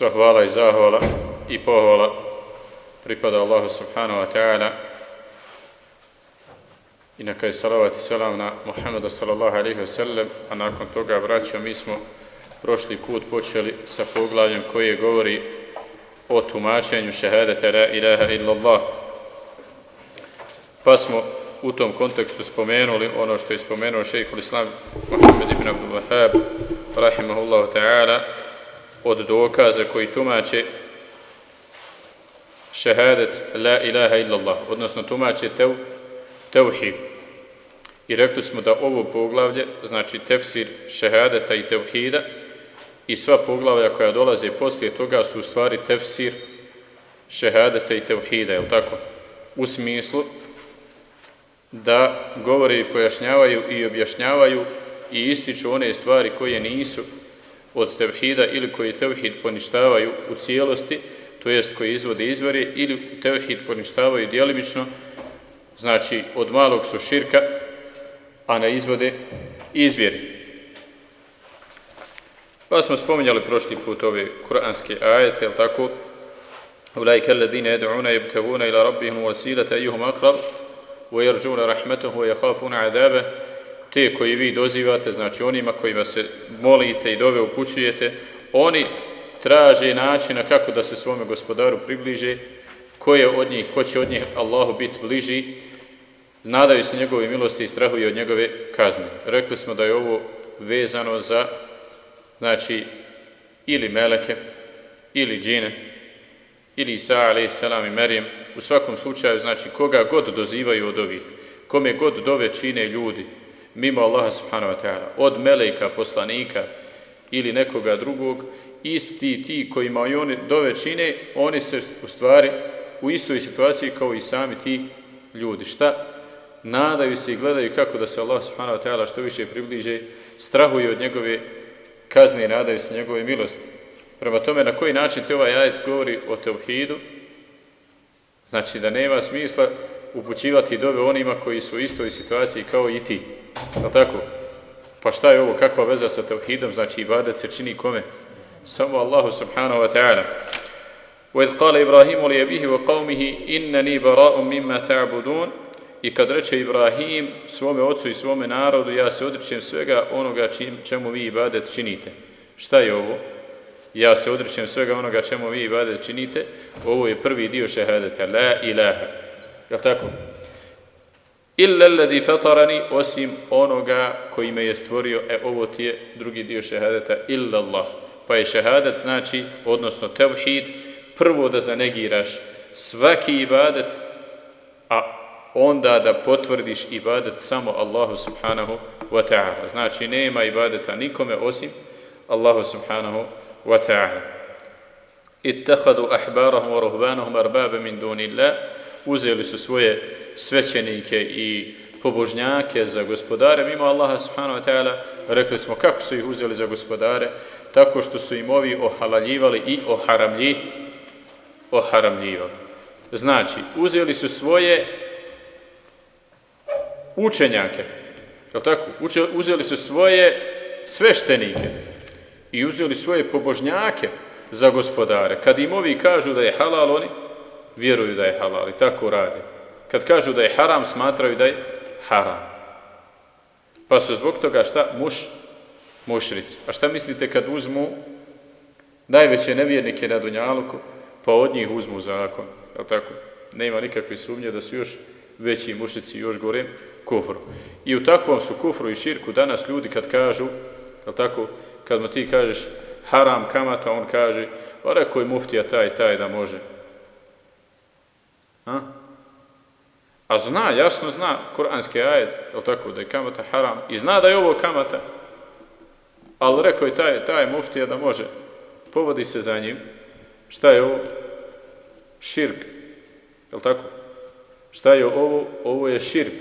Sva hvala i zahvala i pohvala pripada Allahu subhanahu wa ta'ala i neka je salavat i selam na Muhammeda sallallahu alaihi wa sallam, a nakon toga braćo mi smo prošli put počeli sa poglavljem koje govori o tumačenju šehadete la ilaha illallah. Pa smo u tom kontekstu spomenuli ono što je spomenuo šejhul islam Muhammed ibn Abdul Wahab rahimahullahu ta'ala od dokaza koji tumače šehadet la ilaha illallah, odnosno tumače tev, tevhid. I rekli smo da ovo poglavlje, znači tefsir šehadeta i tevhida, i sva poglavlja koja dolaze poslije toga su u stvari tefsir šehadeta i tevhida, je tako? U smislu da govore i pojašnjavaju i objašnjavaju i ističu one stvari koje nisu od tevhida ili koji tevhid poništavaju u cijelosti, to jest koji izvode izvore ili tevhid poništavaju djelimično, znači od malog su širka, a ne izvode izvjeri. Pa smo spominjali prošli put ove kuranske ajete, jel tako? Ulajke alladine jed'una jebtevuna ila rabbihim wasilata ejuhum akrab, wa yarjuna rahmetahu wa yakhafuna adabe, te koji vi dozivate, znači onima kojima se molite i dove upućujete, oni traže načina kako da se svome gospodaru približe, ko je od njih, ko će od njih Allahu biti bliži, nadaju se njegove milosti i strahuju od njegove kazne. Rekli smo da je ovo vezano za, znači, ili meleke, ili džine, ili Isa, selam i Merijem, u svakom slučaju, znači, koga god dozivaju od ovih, kome god dove čine ljudi, mimo Allaha subhanahu wa ta'ala, od meleka, poslanika ili nekoga drugog, isti ti kojima i oni dove čine, oni se u stvari u istoj situaciji kao i sami ti ljudi. Šta? Nadaju se i gledaju kako da se Allah subhanahu wa ta'ala što više približe, strahuju od njegove kazne i nadaju se njegove milosti. Prema tome, na koji način te ovaj ajet govori o tevhidu, znači da nema smisla upućivati dove onima koji su u istoj situaciji kao i ti. Je tako? Pa šta je ovo, kakva veza sa tevhidom, znači ibadet se čini kome? Samo Allahu subhanahu wa ta'ala. وَإِذْ قَالَ إِبْرَاهِيمُ لِيَبِهِ وَقَوْمِهِ إِنَّنِي بَرَاءٌ مِمَّا تَعْبُدُونَ I kad reče Ibrahim svome ocu i svome narodu, ja se odričem svega onoga čim, čemu vi ibadet činite. Šta je ovo? Ja se odričem svega onoga čemu vi ibadet činite. Ovo je prvi dio šehadeta. La ilaha. je tako? Illa alladhi fatarani osim onoga koji me je stvorio, e ovo ti je drugi dio šehadeta, illa Allah. Pa je šehadet znači, odnosno tevhid, prvo da zanegiraš svaki ibadet, a onda da potvrdiš ibadet samo Allahu subhanahu wa ta'ala. Znači nema ibadeta nikome osim Allahu subhanahu wa ta'ala. Ittahadu ahbarahum wa ruhbanahum arbabe min dunillah. Uzeli su svoje svećenike i pobožnjake za gospodare mimo Allaha subhanahu wa ta'ala. Rekli smo kako su ih uzeli za gospodare? Tako što su im ovi ohalaljivali i oharamlji, oharamljivali. Znači, uzeli su svoje učenjake, je tako? Uzeli su svoje sveštenike i uzeli svoje pobožnjake za gospodare. Kad im ovi kažu da je halal, oni vjeruju da je halal i tako rade. Kad kažu da je haram, smatraju da je haram. Pa su zbog toga šta? Muš, mušrici. A šta mislite kad uzmu najveće nevjernike na Dunjaluku, pa od njih uzmu zakon, je tako? Nema nikakve sumnje da su još veći mušici, još gore, kufru. I u takvom su kufru i širku danas ljudi kad kažu, je tako, kad mu ti kažeš haram kamata, on kaže, pa rekao je muftija taj, taj da može. A? A zna, jasno zna, kuranski ajet, je tako, da je kamata haram, i zna da je ovo kamata, ali rekao je taj, taj muftija da može, povodi se za njim, šta je ovo? Širk, je tako? Šta je ovo? Ovo je širk.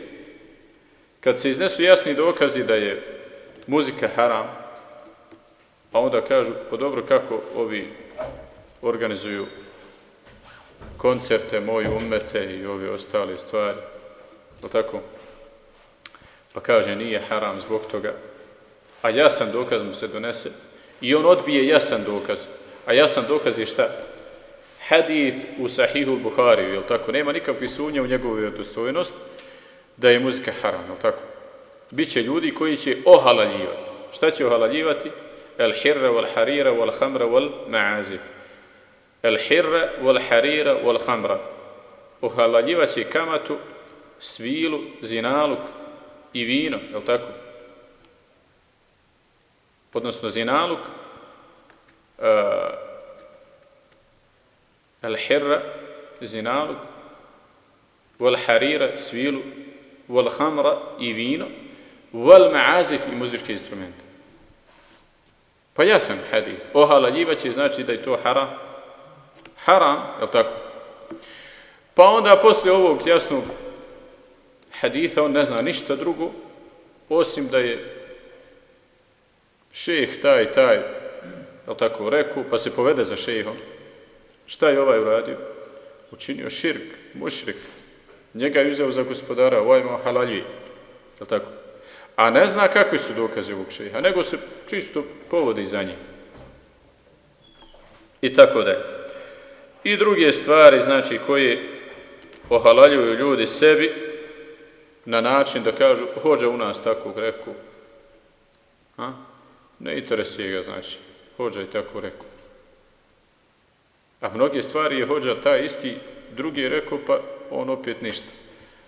Kad se iznesu jasni dokazi da je muzika haram, a onda kažu, po dobro kako ovi organizuju koncerte, moji umete i ove ostale stvari, o tako? Pa kaže, nije haram zbog toga, a jasan dokaz mu se donese i on odbije jasan dokaz, A jasan dokaz je šta? Hadith u Sahihu Buhariju, jel tako? Nema nikakve sumnje u njegovu vjerodostojnost da je muzika haram, jel tako? Biće ljudi koji će ohalaljivati. Šta će ohalaljivati? El hirra, wal harira, wal hamra, wal ma'azif. El hirra, wal harira, wal hamra. Ohalaljivat će kamatu, svilu, zinaluk i vino, jel tako? Odnosno zinaluk, uh, el hirra, zinaluk, wal harira, svilu, wal hamra i vino, wal ma'azif i muzičke instrumente. Pa jasan hadith. Ohalaljivaće znači da je to haram. Haram, je li tako? Pa onda poslije ovog jasnog haditha on ne zna ništa drugo osim da je šeh taj, taj, je li tako, rekao, pa se povede za šehom. Šta je ovaj uradio? Učinio širk, mušrik. Njega je uzeo za gospodara, ovaj ima halaljvi. Je li tako? A ne zna kakvi su dokaze ovog šeha, nego se čisto povodi za njim. I tako da. I druge stvari, znači, koje ohalaljuju ljudi sebi na način da kažu, hođa u nas takvog reku. A? Ne interesuje ga, znači, hođa je tako reku. A mnoge stvari je hođa taj isti drugi rekao, pa on opet ništa.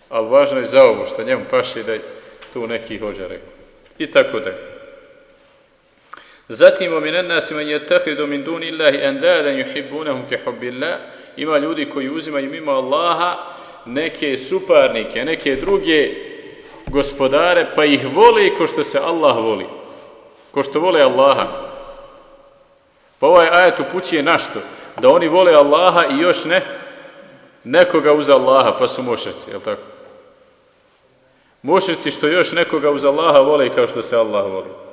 Ali važno je za ovo što njemu paše da je tu neki hođa rekao. I tako da. Zatim, omin nasi man yattahidu min duni Allahi andadan yuhibbunahum ka hubbillah. Ima ljudi koji uzimaju mimo Allaha neke suparnike, neke druge gospodare, pa ih voli ko što se Allah voli. Ko što vole Allaha. Pa ovaj ajet upućuje na što? Da oni vole Allaha i još ne nekoga uz Allaha, pa su mošaci, je li tako? Mušrici što još nekoga uz Allaha vole kao što se Allah voli.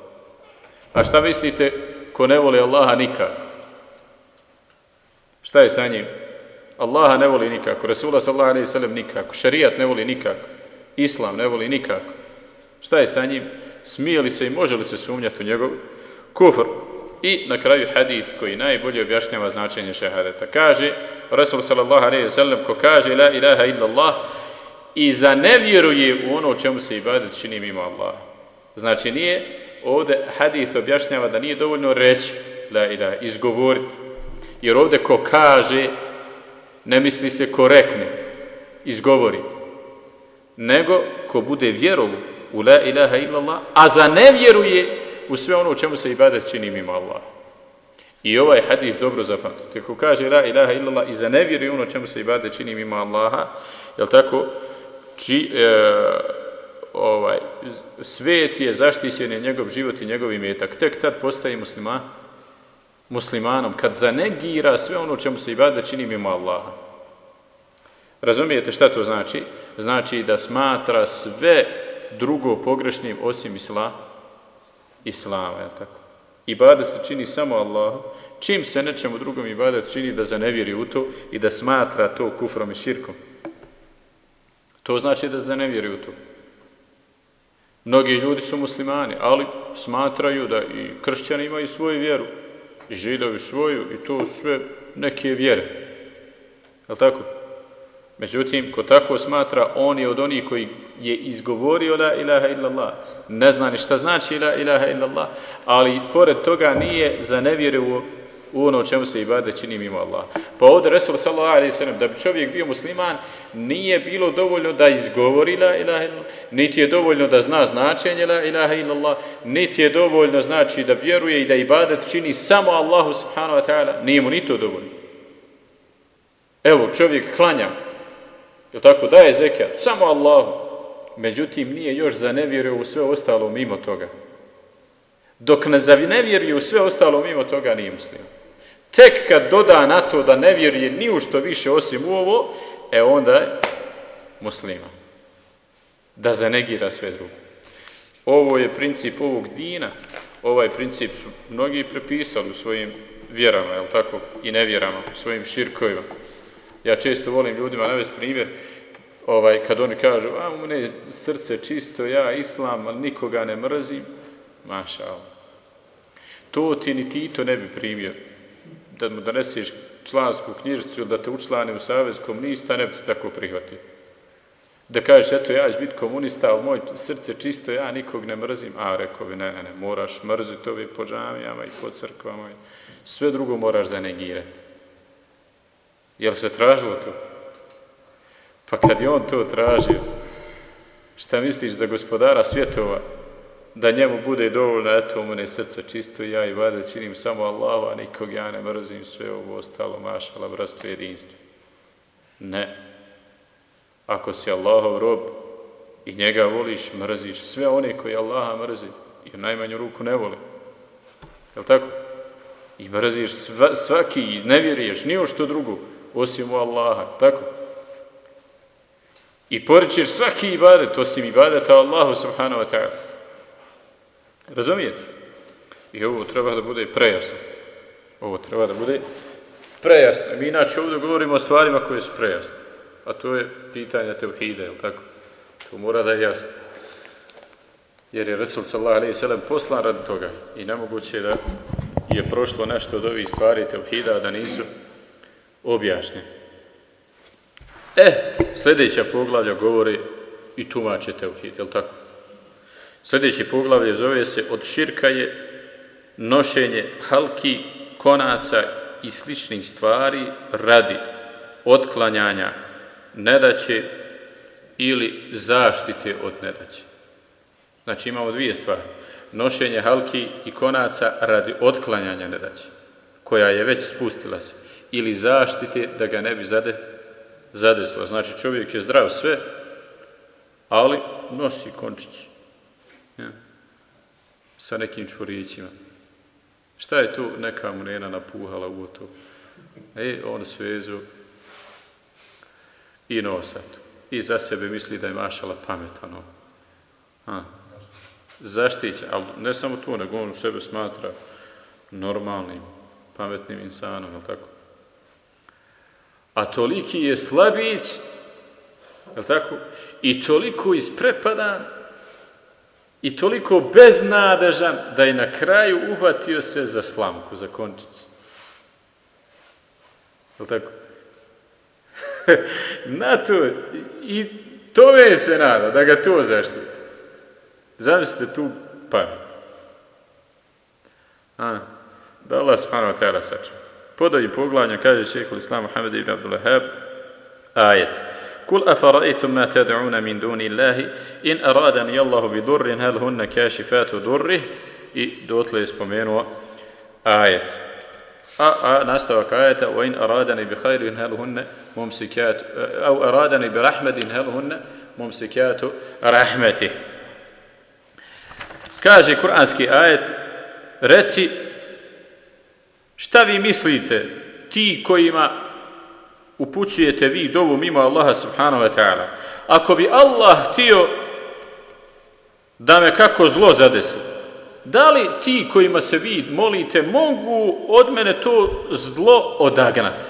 A šta mislite ko ne voli Allaha nikako? Šta je sa njim? Allaha ne voli nikako, Resula sallallahu alaihi sallam nikako, šarijat ne voli nikako, Islam ne voli nikako. Šta je sa njim? Smije li se i može li se sumnjati u njegov kufr? I na kraju hadith koji najbolje objašnjava značenje šehadeta. Kaže, Resul sallallahu alaihi sallam, ko kaže la ilaha illa Allah, i zanevjeruje u ono čemu se ibadet čini mimo Allaha. Znači nije, ovdje hadith objašnjava da nije dovoljno reći la ilaha, izgovoriti. Jer ovdje ko kaže, ne misli se ko rekne, izgovori. Nego ko bude vjerovu u la ilaha illallah, a zanevjeruje u sve ono čemu se ibadet čini mimo Allaha. I ovaj hadith dobro zapamtite. Ko kaže la ilaha illallah i zanevjeruje ono čemu se ibadet čini mimo Allaha, jel tako, či, e, ovaj, svet je zaštićen je njegov život i njegov imetak. Tek tad postaje muslima, muslimanom, kad zanegira sve ono čemu se ibada čini mimo Allaha. Razumijete šta to znači? Znači da smatra sve drugo pogrešnim osim isla, islama. Je tako? Ibadat se čini samo Allahu. Čim se nečemu drugom ibadat čini da zanevjeri u to i da smatra to kufrom i širkom. To znači da ne vjeruju u to. Mnogi ljudi su muslimani, ali smatraju da i kršćani imaju svoju vjeru, i židovi svoju, i to sve neke vjere. Je tako? Međutim, ko tako smatra, on je od onih koji je izgovorio la ilaha illallah. Ne zna ni šta znači la ilaha illallah, ali pored toga nije za nevjeru u ono čemu se ibade čini mimo Allah. Pa ovdje Resul sallallahu alaihi sallam, da bi čovjek bio musliman, nije bilo dovoljno da izgovori la ilaha illallah, niti je dovoljno da zna značenje la ilaha illallah, niti je dovoljno znači da vjeruje i da ibadet čini samo Allahu subhanahu wa ta'ala, nije mu ni to dovoljno. Evo, čovjek klanja, je tako, daje zekat, samo Allahu, međutim nije još za nevjeru u sve ostalo mimo toga. Dok ne zavnevjeruje u sve ostalo mimo toga nije musliman. Tek kad doda na to da ne vjeruje ni u što više osim u ovo, e onda je muslima. Da zanegira sve drugo. Ovo je princip ovog dina, ovaj princip su mnogi prepisali u svojim vjerama, je tako, i nevjerama, u svojim širkovima. Ja često volim ljudima navesti primjer, ovaj, kad oni kažu, a mene srce čisto, ja islam, nikoga ne mrzim, maša. To ti ni Tito ne bi primio da mu donesiš člansku knjižicu ili da te učlani u savez komunista, ne bi ti tako prihvatio. Da kažeš, eto, ja ću biti komunista, ali moje srce čisto, ja nikog ne mrzim. A, rekao bi, ne, ne, ne, moraš mrziti ovi po džamijama i po crkvama. Sve drugo moraš zanegirati. Jel se tražilo to? Pa kad je on to tražio, šta misliš za gospodara svjetova, da njemu bude dovoljno, eto, u mene srce čisto, ja i vade činim samo Allaha, nikog ja ne mrzim, sve ovo ostalo, mašala, bratstvo jedinstvo. Ne. Ako si Allahov rob i njega voliš, mrziš sve one koji Allaha mrzi i u najmanju ruku ne voli. Je tako? I mrziš sva, svaki i ne vjeruješ ni što drugo osim u Allaha. Tako? I porećeš svaki ibadet osim ibadeta Allahu subhanahu wa ta'ala. Razumijete? I ovo treba da bude prejasno. Ovo treba da bude prejasno. Mi inače ovdje govorimo o stvarima koje su prejasne. A to je pitanje tevhida, je tako? To mora da je jasno. Jer je Resul sallallahu alaihi sallam poslan radi toga. I nemoguće je da je prošlo nešto od ovih stvari tevhida da nisu objašnjeni. E, sljedeća poglavlja govori i tumače tevhid, je li tako? Sljedeći poglavlje zove se od širka je nošenje halki, konaca i sličnih stvari radi otklanjanja nedaće ili zaštite od nedaće. Znači imamo dvije stvari. Nošenje halki i konaca radi otklanjanja nedaće, koja je već spustila se, ili zaštite da ga ne bi zade, zadeslo. Znači čovjek je zdrav sve, ali nosi končić ja, sa nekim čvorićima. Šta je tu neka mu napuhala u to? E, on svezu i nosa. I za sebe misli da je mašala pametano. A, zaštića, ali ne samo to, nego on sebe smatra normalnim, pametnim insanom, je tako? A toliki je slabić, je tako? I toliko isprepadan i toliko beznadežan da je na kraju uhvatio se za slamku, za končić. Je tako? na to, i tome se nada, da ga to zaštiti. Zamislite tu pamet. A, da Allah subhanahu wa ta'ala saču. Podaju poglavlja, kaže šehhul Islam Muhammed ibn Abdul Wahab, ajet. قل أفرأيتم ما تدعون من دون الله إن أرادني الله بضر هل هن كاشفات ضره i dotle je spomenuo ajet. A, a nastavak ajeta وإن أرادني بخير هل هن ممسكات أو أرادني برحمة هل هن ممسكات رحمته Kaže kuranski ajet reci šta vi mislite ti kojima upućujete vi dovu mimo Allaha subhanahu wa ta'ala. Ako bi Allah htio da me kako zlo zadesi, da li ti kojima se vi molite mogu od mene to zlo odagnati?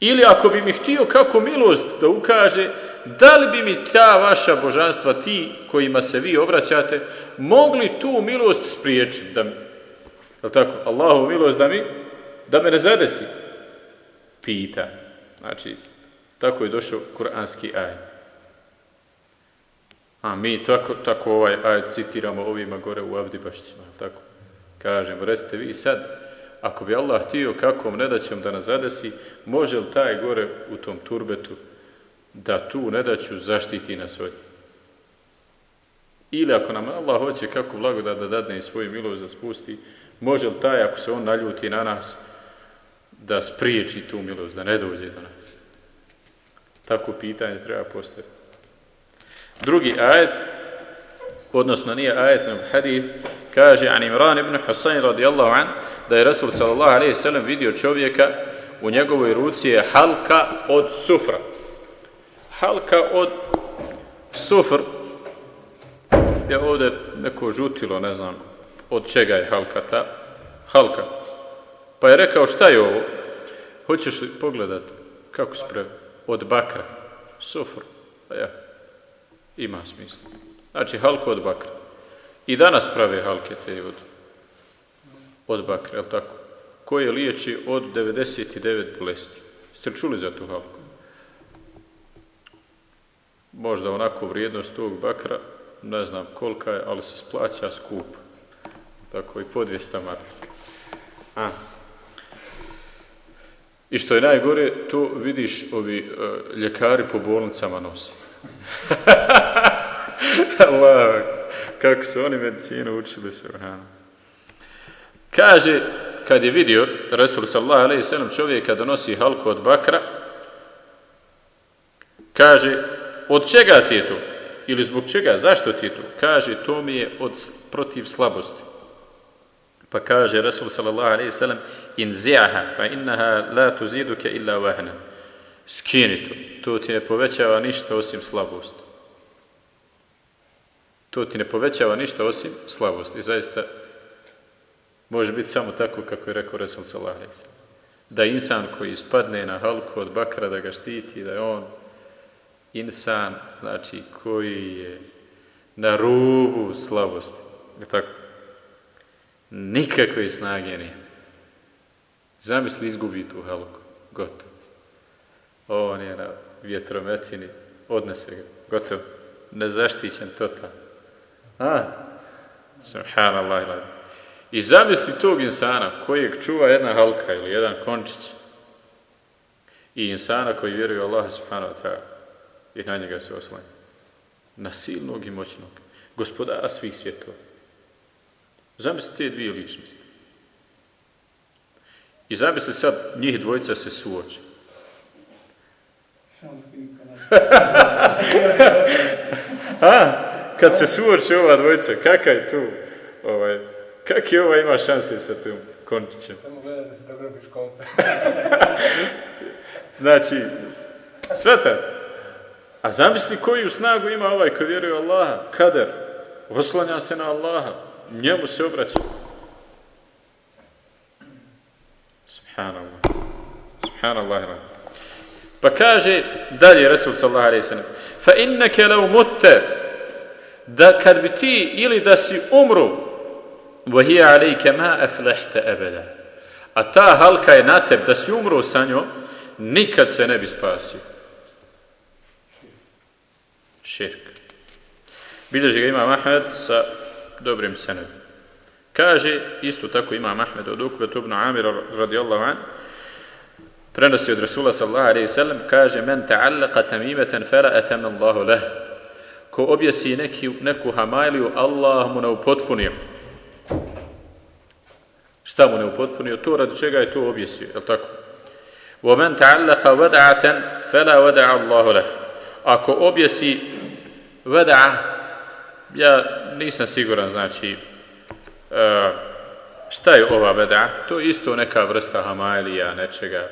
Ili ako bi mi htio kako milost da ukaže, da li bi mi ta vaša božanstva, ti kojima se vi obraćate, mogli tu milost spriječiti? Da, je tako? Allahu milost da mi, da me ne zadesi pita. Znači, tako je došao kuranski ajet. A mi tako, tako ovaj ajet citiramo ovima gore u Avdibašćima, tako? Kažemo, recite vi sad, ako bi Allah htio kakvom nedaćom da nas zadesi, može li taj gore u tom turbetu da tu nedaću zaštiti nas od Ili ako nam Allah hoće kako blagodat da dadne i svoju milost da spusti, može li taj, ako se on naljuti na nas, da spriječi tu milost, da ne dođe do nas? Tako pitanje treba postaviti. Drugi ajet, odnosno nije ajet, nego hadith, kaže an Imran ibn Husayn radijallahu an, da je Rasul sallallahu alaihi sallam vidio čovjeka, u njegovoj ruci je halka od sufra. Halka od sufr, je ovdje neko žutilo, ne znam, od čega je halka ta, halka. Pa je rekao, šta je ovo? Hoćeš li pogledat kako se? Od bakra. Sufr. Pa ja. Ima smisla. Znači, halku od bakra. I danas prave halke te od, od bakra, je tako? koje liječi od 99 bolesti. Ste čuli za tu halku? Možda onako vrijednost tog bakra, ne znam kolika je, ali se splaća skup. Tako i po 200 marka. A. I što je najgore, to vidiš ovi uh, ljekari po bolnicama nosi. Allah, kako su oni medicinu učili se. Kaže, kad je vidio Rasul sallallahu alaihi sallam čovjeka da nosi halku od bakra, kaže, od čega ti je to? Ili zbog čega? Zašto ti je to? Kaže, to mi je od, protiv slabosti. Pa kaže Rasul sallallahu alaihi sallam, in zi'aha, fa innaha la tuziduke illa wahna. Skini to. To ti ne povećava ništa osim slabosti. To ti ne povećava ništa osim slabosti. I zaista Može biti samo tako kako je rekao Resul sallallahu alejhi Da insan koji ispadne na halku od bakra da ga štiti, da je on insan, znači koji je na rubu slabosti. Tako? Nikakve snage nije. Zamisli izgubi tu halku. Gotovo. On je na vjetrometini, odnese ga. Gotovo. Nezaštićen total. A? Subhanallah. I zamisli tog insana kojeg čuva jedna halka ili jedan končić i insana koji vjeruje u subhanahu wa ta'ala i na njega se oslanja. Na silnog i moćnog. Gospodara svih svjetova. Zamisli te dvije ličnosti. I zamisli sad njih dvojica se suoče. A, kad se suoče ova dvojica, kakav je tu ovaj, Kak je ova ima šanse sa tim končićem? Samo gledaj da se dogrobiš konca. znači, sveta. A zamisli koju snagu ima ovaj ko vjeruje Allaha, kader, oslanja se na Allaha, njemu se obraća. Subhanallah. Subhanallah. Pa kaže dalje Rasul sallallahu alaihi sallam fa inneke lau mutte da kad bi ti ili da si umru vahija alaike ma aflehte ebeda a ta halka je na teb da si umru sa njom nikad se ne bi spasio širk bilježi ga ima Ahmed sa dobrim senedom. Kaže, isto tako ima Ahmed od Ukve Tubnu Amira radijallahu an, prenosi od Rasula sallallahu alaihi sallam, kaže, men ta'allaka tamimeten fera etem Allahu leh. Ko objesi neki, neku hamajliju, Allah mu ne upotpunio. Šta mu ne upotpunio? To radi čega je to objesio, je li tako? وَمَنْ تَعَلَّقَ وَدَعَةً فَلَا وَدَعَ اللَّهُ لَهُ Ako objesi veda, ja nisam siguran, znači, uh, šta je ova veda? To je isto neka vrsta hamailija, nečega,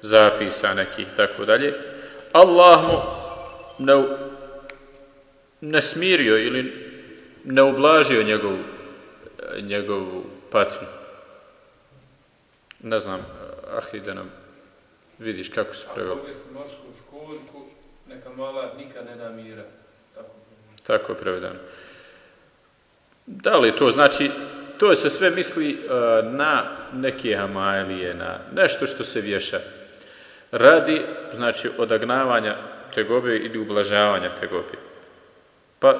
zapisa nekih, tako dalje. Allah mu ne, ne smirio ili ne ublažio njegovu, njegovu patnju. Ne znam, Ahi, da nam vidiš kako se prevelo. Morsku školjku, neka mala nikad ne da mira. Tako, tako je prevedeno. Da li to znači, to se sve misli uh, na neke hamajelije, na nešto što se vješa. Radi, znači, odagnavanja tegobe ili ublažavanja tegobe. Pa,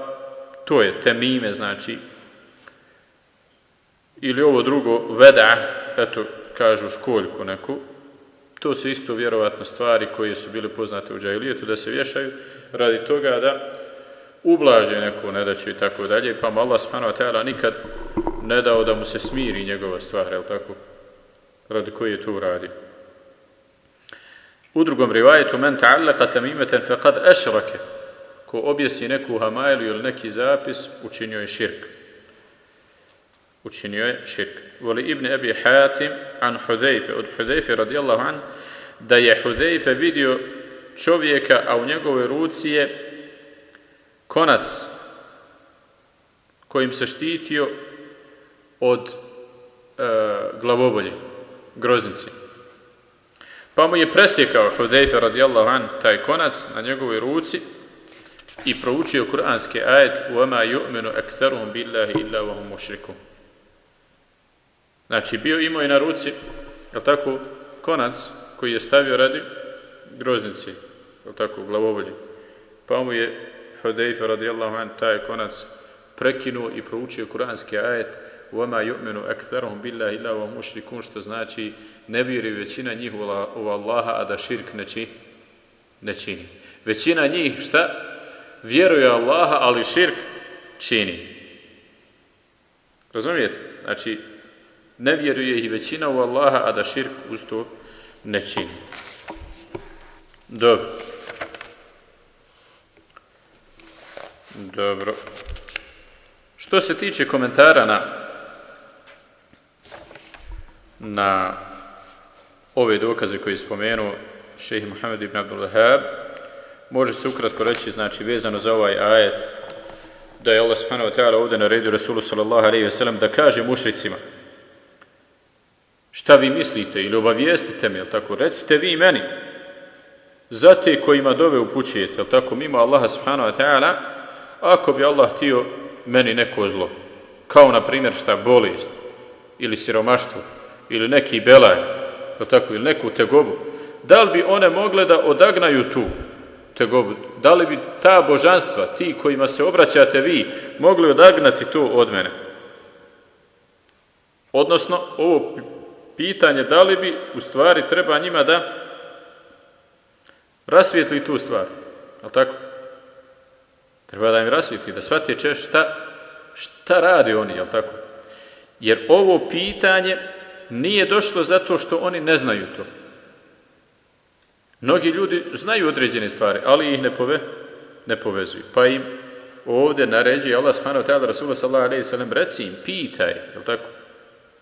to je temime, znači, ili ovo drugo, veda, eto, kažu školjku neku, to su isto vjerovatno stvari koje su bile poznate u džajlijetu, da se vješaju radi toga da ublaže neku nedaću i tako dalje, pa mu Allah ta'ala nikad ne dao da mu se smiri njegova stvar, je tako? Radi koji je to radi. U drugom rivajetu, men ta'allaka tamimeten faqad ešrake, ko objesi neku hamajlu ili neki zapis, učinio je širk učinio je širk. Voli Ibn Abi Hatim an Hudejfe, od Hudejfe radijallahu an, da je Hudejfe vidio čovjeka, a u njegovoj ruci je konac kojim se štitio od e, glavobolje, groznici. Pa mu je presjekao Hudejfe radijallahu an taj konac na njegovoj ruci i proučio kuranski ajet وَمَا يُؤْمِنُ أَكْثَرُهُمْ بِاللَّهِ إِلَّا وَهُمْ مُشْرِكُمْ Znači, bio imao je na ruci jel tako, konac koji je stavio radi groznici, jel tako, glavovolji. Pa mu je Hudejfe radijallahu an taj konac prekinuo i proučio kuranski ajet وَمَا يُؤْمِنُ أَكْثَرُهُمْ بِاللَّهِ إِلَّا وَهُمْ مُشْرِكُونَ što znači ne vjeruje većina njih u Allaha, a da širk ne čini. Ne čini. Većina njih šta? Vjeruje Allaha, ali širk čini. Razumijete? Znači, ne vjeruje i većina u Allaha, a da širk uz to ne čini. Dobro. Dobro. Što se tiče komentara na na ove dokaze koje je spomenuo šehi Muhammed ibn Abdul Wahab, može se ukratko reći, znači, vezano za ovaj ajet, da je Allah subhanahu wa ta'ala ovdje naredio Rasulu sallallahu alaihi wa sallam da kaže mušricima šta vi mislite ili obavijestite mi, jel tako, recite vi meni za te kojima dove upućujete, jel tako, mimo Allaha subhanahu wa ta'ala, ako bi Allah htio meni neko zlo, kao na primjer šta bolest ili siromaštvo ili neki belaj, tako, ili neku tegobu, da li bi one mogle da odagnaju tu tegobu? Da li bi ta božanstva, ti kojima se obraćate vi, mogli odagnati to od mene? Odnosno, ovo pitanje, da li bi u stvari treba njima da rasvijetli tu stvar? Je tako? Treba da im rasvijetli, da shvatije če šta, šta radi oni, je tako? Jer ovo pitanje nije došlo zato što oni ne znaju to. Mnogi ljudi znaju određene stvari, ali ih ne, pove, ne povezuju. Pa im ovdje naređuje Allah subhanahu ta'ala Rasulullah sallallahu alaihi sallam reci im, pitaj, je tako?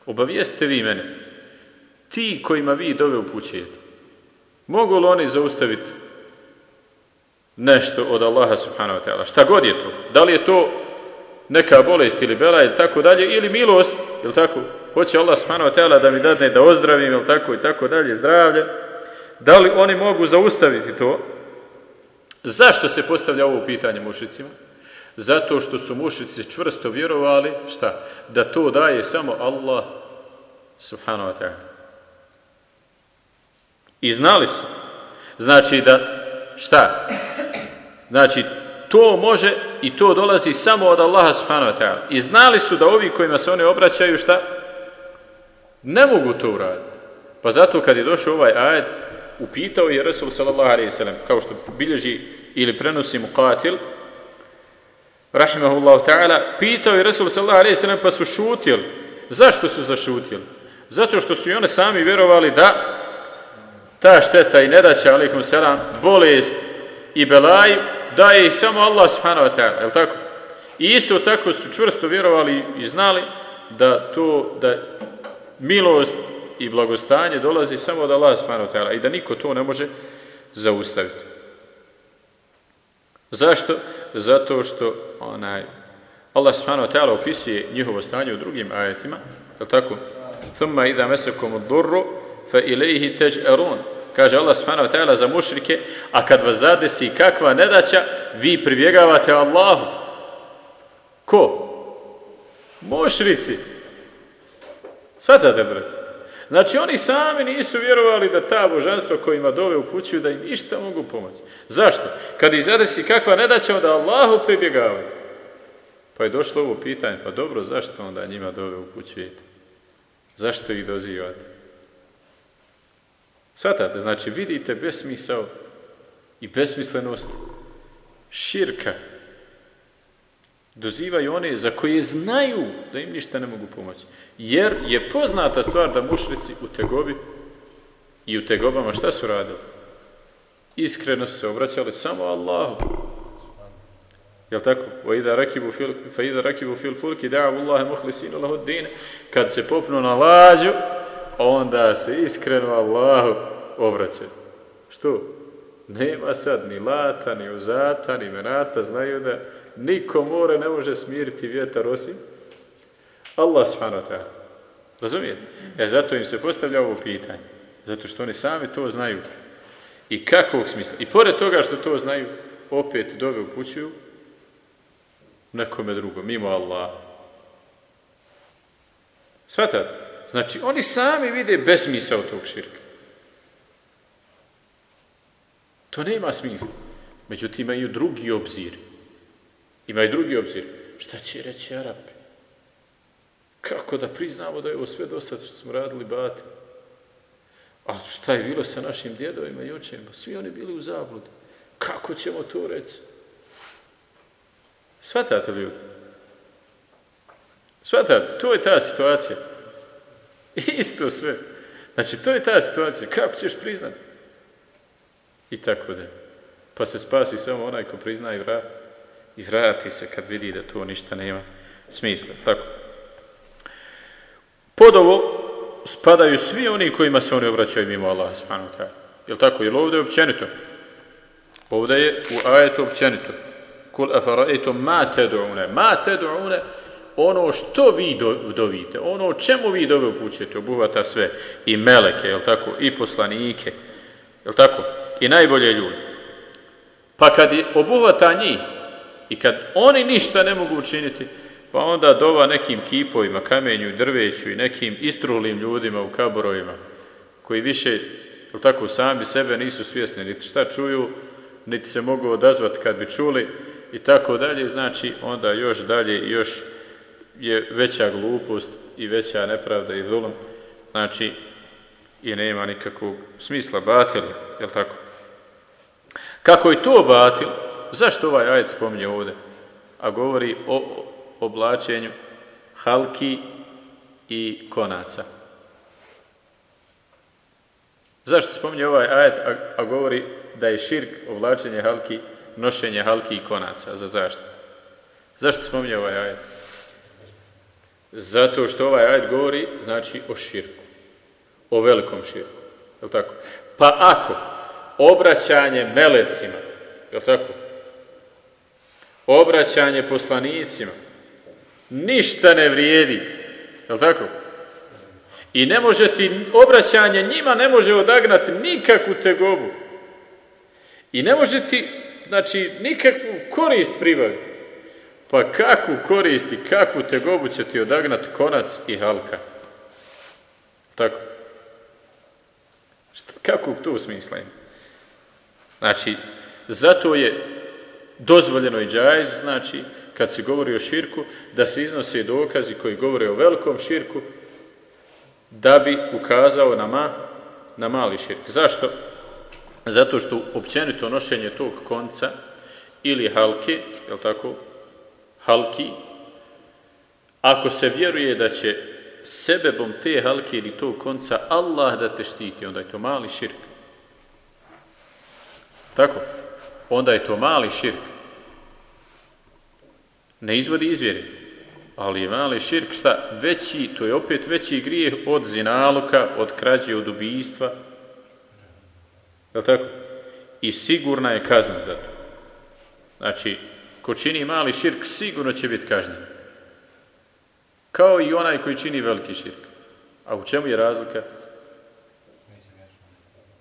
Obavijestite vi mene. Ti kojima vi dove upućujete. Mogu li oni zaustaviti nešto od Allaha subhanahu wa ta'ala? Šta god je to. Da li je to neka bolest ili bela ili tako dalje, ili milost, je tako? Hoće Allah subhanahu wa ta'ala da mi dadne da ozdravim, je tako i tako dalje, zdravlje. Da li oni mogu zaustaviti to? Zašto se postavlja ovo pitanje mušicima? Zato što su mušici čvrsto vjerovali, šta? Da to daje samo Allah subhanahu wa ta'ala. I znali su. Znači da, šta? Znači, to može i to dolazi samo od Allaha subhanahu wa ta'ala. I znali su da ovi kojima se one obraćaju, šta? Ne mogu to uraditi. Pa zato kad je došao ovaj ajet, upitao je Resul sallallahu alaihi sallam, kao što bilježi ili prenosi muqatil, rahimahullahu ta'ala, pitao je Resul sallallahu alaihi sallam, pa su šutili. Zašto su zašutili? Zato što su i one sami vjerovali da ta šteta i nedaća, alaikum selam, bolest i belaj, daje ih samo Allah subhanahu wa ta'ala, je tako? I isto tako su čvrsto vjerovali i znali da to, da milost i blagostanje dolazi samo od Allah subhanahu wa ta'ala i da niko to ne može zaustaviti. Zašto? Zato što onaj, Allah subhanahu wa ta'ala opisuje njihovo stanje u drugim ajetima, je tako? Idha mesakum ad-durru fa ilayhi taj'arun. Kaže Allah subhanahu wa za mušrike, a kad vas zadesi kakva nedaća, vi pribjegavate Allahu. Ko? Mušrici. Svatate, brate? Znači, oni sami nisu vjerovali da ta božanstva kojima dove upućuju, da im išta mogu pomoći. Zašto? Kad ih zadesi kakva nedaća, onda Allahu pribjegavaju. Pa je došlo ovo pitanje, pa dobro, zašto onda njima dove upućujete? Zašto ih dozivate? Svatate, znači vidite besmisao i besmislenost širka. Dozivaju one za koje znaju da im ništa ne mogu pomoći. Jer je poznata stvar da mušrici u tegobi i u tegobama šta su radili? Iskreno se obraćali samo Allahu. Jel tako? Fa ida rakibu fil fulki da'avu Allahe muhlisinu. Kad se popnu na lađu, onda se iskreno Allahu obraća. Što? Nema sad ni lata, ni uzata, ni menata, znaju da niko more ne može smiriti vjetar osim Allah subhanahu. Razumijete? E zato im se postavlja ovo pitanje. Zato što oni sami to znaju. I kakvog smisla. I pored toga što to znaju, opet dove upućuju nekome drugom, mimo Allah. Svatate? Znači, oni sami vide besmisao tog širka. To nema smisla. Međutim, imaju drugi obzir. Imaju drugi obzir. Šta će reći Arapi? Kako da priznamo da je ovo sve dosta što smo radili bati? A šta je bilo sa našim djedovima i očevima? Svi oni bili u zabludi. Kako ćemo to reći? Svatate ljudi? Svatate, to je ta situacija. Isto sve. Znači, to je ta situacija. Kako ćeš priznati? I tako da. Pa se spasi samo onaj ko prizna i vrati. I vrati se kad vidi da to ništa nema smisla. Tako. Pod ovo spadaju svi oni kojima se oni obraćaju mimo Allaha subhanahu. Jel tako? Jel ovdje je općenito? Ovdje je u ajetu općenito. Kul afaraitum ma ted'une. Ma ted'une ono što vi do, dovite, ono čemu vi dove upućujete, obuhvata sve. I meleke, jel tako? I poslanike. Jel tako? I najbolje ljudi. Pa kad obuhvata njih i kad oni ništa ne mogu učiniti, pa onda dova nekim kipovima, kamenju, drveću i nekim istrulim ljudima u kaborovima, koji više, jel tako, sami sebe nisu svjesni, niti šta čuju, niti se mogu odazvati kad bi čuli i tako dalje, znači onda još dalje još je veća glupost i veća nepravda i zulom, znači i nema nikakvog smisla batil, je li tako? Kako je to batil, zašto ovaj ajet spominje ovdje? A govori o oblačenju halki i konaca. Zašto spominje ovaj ajet, a, a govori da je širk oblačenje halki, nošenje halki i konaca za zaštitu? Zašto spominje ovaj ajet? Zato što ovaj ajet govori, znači, o širku. O velikom širku. Je li tako? Pa ako obraćanje melecima, je li tako? Obraćanje poslanicima, ništa ne vrijedi, je li tako? I ne može ti, obraćanje njima ne može odagnati nikakvu tegobu. I ne može ti, znači, nikakvu korist pribaviti. Pa kakvu korist i kakvu tegobu će ti odagnat konac i halka? Tako. Kako to smisla ima? Znači, zato je dozvoljeno i džajz, znači, kad se govori o širku, da se iznose dokazi koji govore o velikom širku, da bi ukazao na, ma, na mali širk. Zašto? Zato što općenito nošenje tog konca ili halke, je tako, halki, ako se vjeruje da će sebebom te halke ili tog konca Allah da te štiti, onda je to mali širk. Tako? Onda je to mali širk. Ne izvodi izvjeri. Ali je mali širk šta? Veći, to je opet veći grijeh od zinaluka, od krađe, od ubijstva. Je tako? I sigurna je kazna za to. Znači, ko čini mali širk, sigurno će biti kažnjen. Kao i onaj koji čini veliki širk. A u čemu je razlika?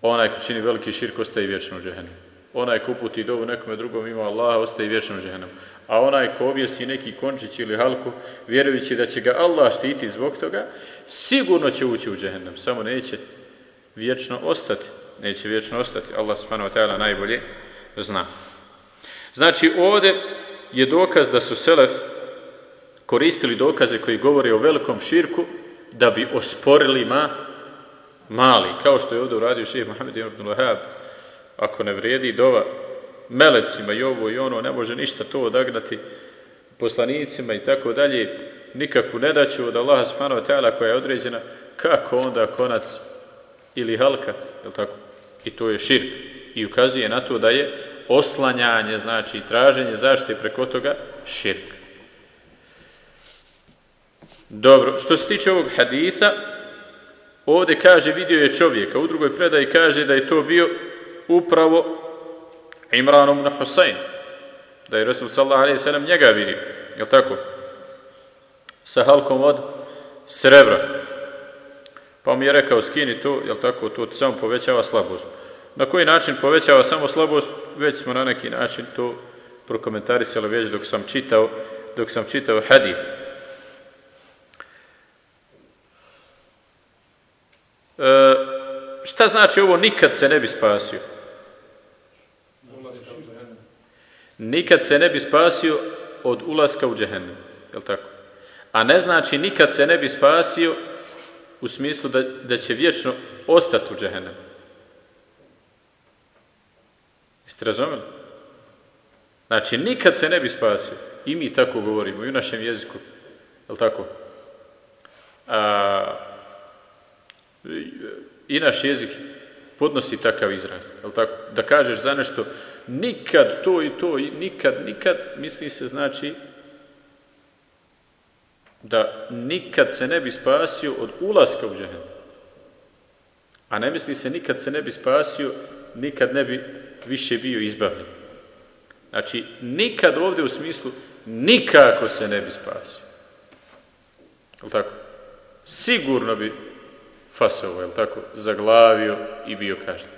Onaj ko čini veliki širk ostaje vječno u džehennemu. Onaj ko uputi dovu nekome drugom ima Allaha ostaje vječno u džehennemu. A onaj ko objesi neki končić ili halku, vjerujući da će ga Allah štiti zbog toga, sigurno će ući u džehennem. Samo neće vječno ostati. Neće vječno ostati. Allah subhanahu najbolje zna. Znači, ovdje je dokaz da su Selef koristili dokaze koji govore o velikom širku da bi osporili ma, mali, kao što je ovdje uradio ših Mohamed ibn Lahab, ako ne vrijedi dova melecima i ovo i ono, ne može ništa to odagnati poslanicima i tako dalje, nikakvu nedaću od Allaha subhanahu ta'ala koja je određena, kako onda konac ili halka, je tako? I to je širk. I ukazuje na to da je oslanjanje, znači traženje zaštite preko toga, širk. Dobro, što se tiče ovog haditha, ovdje kaže, vidio je čovjeka, u drugoj predaji kaže da je to bio upravo Imran ibn Husayn, da je Resul sallallahu alaihi sallam njega vidio, je tako? Sa halkom od srebra. Pa mi je rekao, skini to, je tako, to samo povećava slabost. Na koji način povećava samo slabost, već smo na neki način to prokomentarisali već dok sam čitao, dok sam čitao hadith. E, šta znači ovo nikad se ne bi spasio? Nikad se ne bi spasio od ulaska u džehennem. Je tako? A ne znači nikad se ne bi spasio u smislu da, da će vječno ostati u džehennemu. Jeste razumeli? Znači, nikad se ne bi spasio. I mi tako govorimo, i u našem jeziku. Je tako? A, i- naš jezik podnosi takav izraz. Je tako? Da kažeš za nešto nikad to i to, i nikad, nikad, misli se znači da nikad se ne bi spasio od ulaska u džehennem. A ne misli se nikad se ne bi spasio, nikad ne bi više bio izbavljen. Znači, nikad ovdje u smislu nikako se ne bi spasio. Je tako? Sigurno bi fasovo, je tako? Zaglavio i bio kažnjen.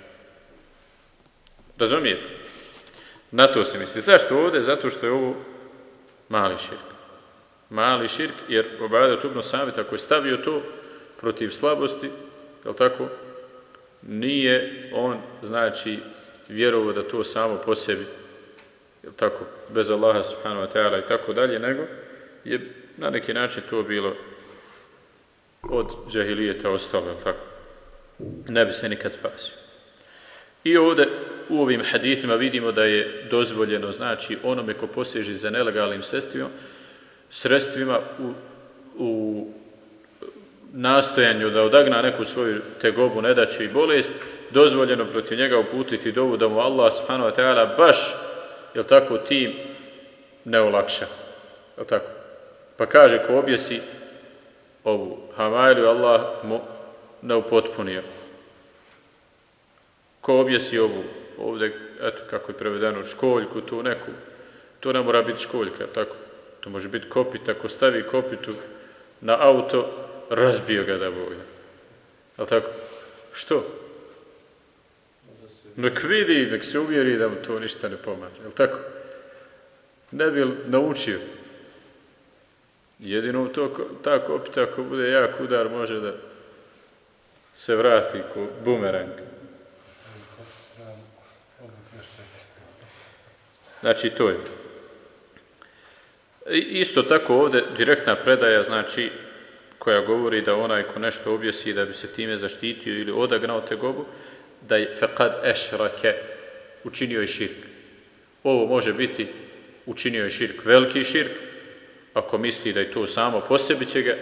Razumijete? Na to se misli. Zašto ovdje? Zato što je ovo mali širk mali širk, jer Obada Tubno Samit, ako je stavio to protiv slabosti, je tako, nije on, znači, vjerovo da to samo po sebi, je tako, bez Allaha subhanahu wa ta'ala i tako dalje, nego je na neki način to bilo od džahilijeta ostalo, je tako, ne bi se nikad spasio. I ovdje u ovim hadithima vidimo da je dozvoljeno, znači, onome ko poseži za nelegalnim sredstvima, sredstvima u, u nastojanju da odagna neku svoju tegobu, nedaću i bolest, dozvoljeno protiv njega uputiti dovu da mu Allah subhanahu wa ta'ala baš, jel tako, tim ne olakša. Jel tako? Pa kaže, ko objesi ovu hamajlu, Allah mu ne upotpunio. Ko objesi ovu, ovdje, eto kako je prevedeno, školjku, tu neku, to ne mora biti školjka, tako? To može biti kopit, ako stavi kopitu na auto, razbio ga da boje. Jel tako? Što? Nek vidi, nek se uvjeri da mu to ništa ne pomaže. Jel tako? Ne bi naučio. Jedino to, ta kopita, ako bude jak udar, može da se vrati ko bumerang. Znači, to je. Isto tako ovdje direktna predaja, znači, koja govori da onaj ko nešto objesi da bi se time zaštitio ili odagnao tegobu, da je faqad ešrake, učinio je širk. Ovo može biti učinio je širk, veliki širk, ako misli da je to samo po sebi će ga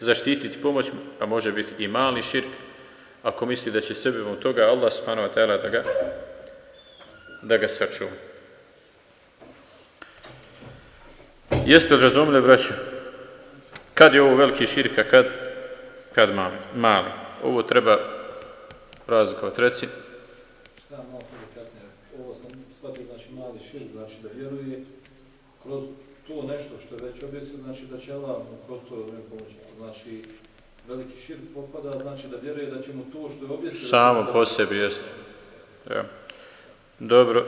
zaštititi pomoć, a može biti i mali širk, ako misli da će sebi od toga Allah subhanahu wa da ga, da ga sačuva. Jeste li razumeli, braćo? Kad je ovo veliki širk, a kad? Kad mali. Ovo treba razlikovati. Reci, Sam malo kasnije, ovo sam shvatio, znači mali širk, znači da vjeruje kroz to nešto što je već objesio, znači da će Allah mu kroz to pomoći. Znači, veliki širk popada, znači da vjeruje da će mu to što je objesio... samo da- po sebi jeste. Ja. Dobro.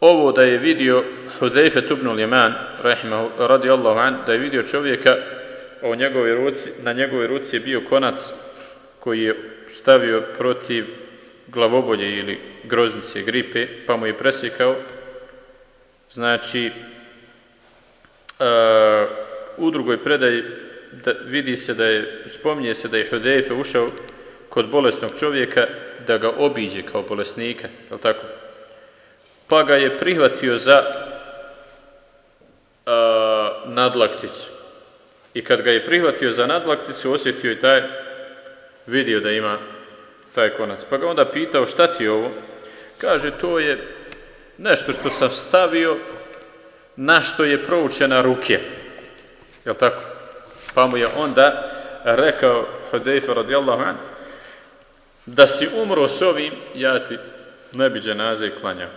Ovo da je vidio Hudejfe Tubnul Jeman, rahimahu, radijallahu an, da je vidio čovjeka o njegovoj ruci, na njegovoj ruci je bio konac koji je stavio protiv glavobolje ili groznice, gripe, pa mu je presjekao. Znači, a, u drugoj predaji da vidi se da je, spominje se da je Hudejfe ušao kod bolesnog čovjeka da ga obiđe kao bolesnika, je tako? Pa ga je prihvatio za a, nadlakticu. I kad ga je prihvatio za nadlakticu, osjetio i taj, vidio da ima taj konac. Pa ga onda pitao šta ti je ovo? Kaže, to je nešto što sam stavio na što je proučena ruke. Jel tako? Pa mu je onda rekao Hudejfa radijallahu an, da si umro s ovim, ja ti ne bi dženaze klanjao.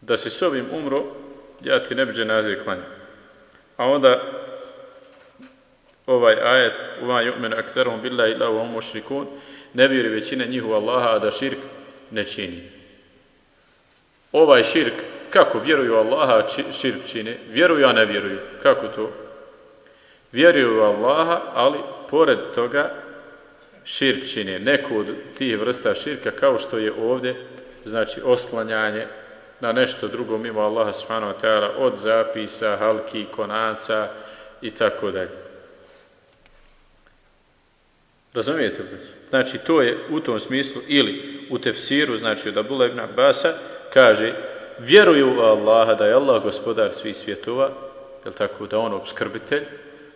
Da si s ovim umro, ja ti ne bi dženaze klanjao. A onda ovaj ajet uva yu'minu aktaruhum billahi illa wa mushrikun ne vjeruje većina njih u Allaha a da širk ne čini. Ovaj širk kako vjeruju Allaha širk čine? Vjeruju a ne vjeruju. Kako to? Vjeruju u Allaha, ali pored toga širk čine, neku od tih vrsta širka, kao što je ovdje, znači oslanjanje na nešto drugo mimo Allaha subhanahu wa ta'ala, od zapisa, halki, konaca i tako dalje. Razumijete? Znači, to je u tom smislu, ili u tefsiru, znači od Abdullah ibn Abbasa, kaže, vjeruju u Allaha da je Allah gospodar svih svjetova, je tako, da on obskrbitelj,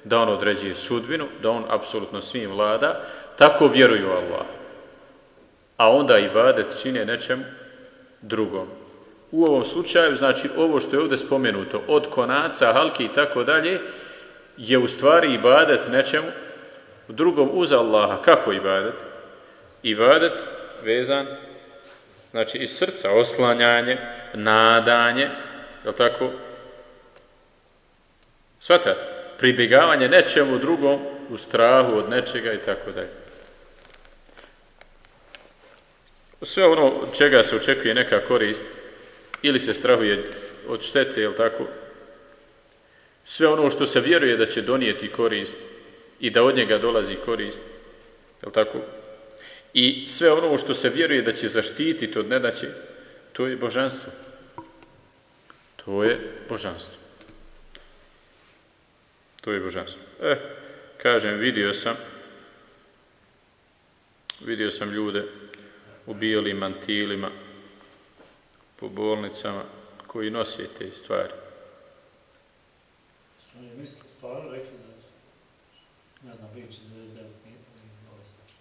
da on određuje sudbinu, da on apsolutno svim vlada, tako vjeruju u Allah. A onda ibadet čine nečem drugom. U ovom slučaju, znači ovo što je ovdje spomenuto, od konaca, halki i tako dalje, je u stvari ibadet nečemu drugom uz Allaha. Kako ibadet? Ibadet vezan, znači iz srca, oslanjanje, nadanje, je tako? Svatate? Pribjegavanje nečemu drugom u strahu od nečega i tako dalje. Sve ono čega se očekuje neka korist, ili se strahuje od štete, jel tako? Sve ono što se vjeruje da će donijeti korist i da od njega dolazi korist, jel tako? I sve ono što se vjeruje da će zaštititi od nedaće, to je božanstvo. To je božanstvo. To je božanstvo. E, kažem, vidio sam, vidio sam ljude u bijelim mantilima, po bolnicama, koji nose te stvari. Su oni misli stvarno rekli da ne znam, bivši 99 nije bolesti.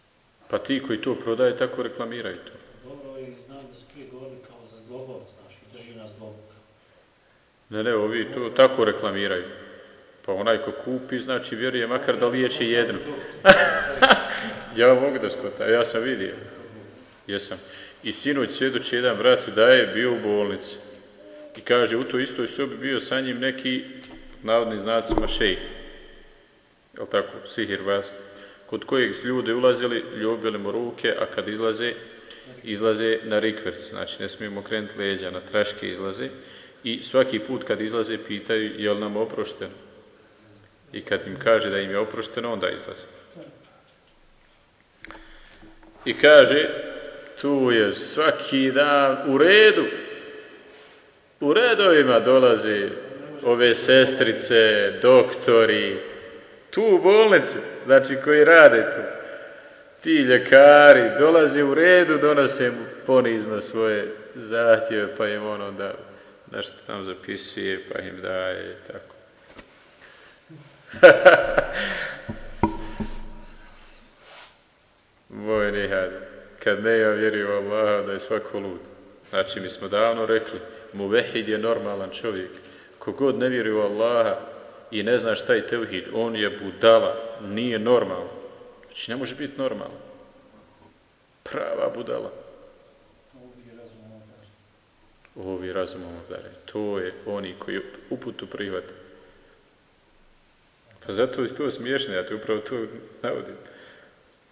Pa ti koji to prodaju, tako reklamiraju to. Dobro, i znam da su prije govorili kao za zlobom, znaš, drži nas zlobu. Ne, ne, ovi to tako reklamiraju. Pa onaj ko kupi, znači vjeruje makar da liječi jedno. ja mogu da skotam, ja sam vidio. Jesam. I sinoć svjedoči jedan brat da je bio u bolnici. I kaže, u toj istoj sobi bio sa njim neki navodni znacima šejh. Jel tako, sihir vas. Kod kojeg su ljudi ulazili, ljubili mu ruke, a kad izlaze, izlaze na rikverc. Znači, ne smijemo krenuti leđa, na traške izlaze. I svaki put kad izlaze, pitaju, je li nam oprošteno? I kad im kaže da im je oprošteno, onda izlaze. I kaže, tu je svaki dan u redu. U redovima dolaze ove sestrice, doktori, tu u bolnici, znači koji rade tu. Ti ljekari dolaze u redu, donose mu ponizno svoje zahtjeve, pa im on onda nešto tam zapisuje, pa im daje i tako. Moj nihad, kad ne ja vjerujem Allaha da je svako lud. Znači, mi smo davno rekli, muvehid je normalan čovjek. Kogod ne vjeruje u Allaha i ne zna šta je tevhid, on je budala, nije normalan. Znači, ne može biti normalan. Prava budala. Ovi razumom obdare. To je oni koji uputu prihvate. Pa zato je to smiješno, ja ti upravo to navodim.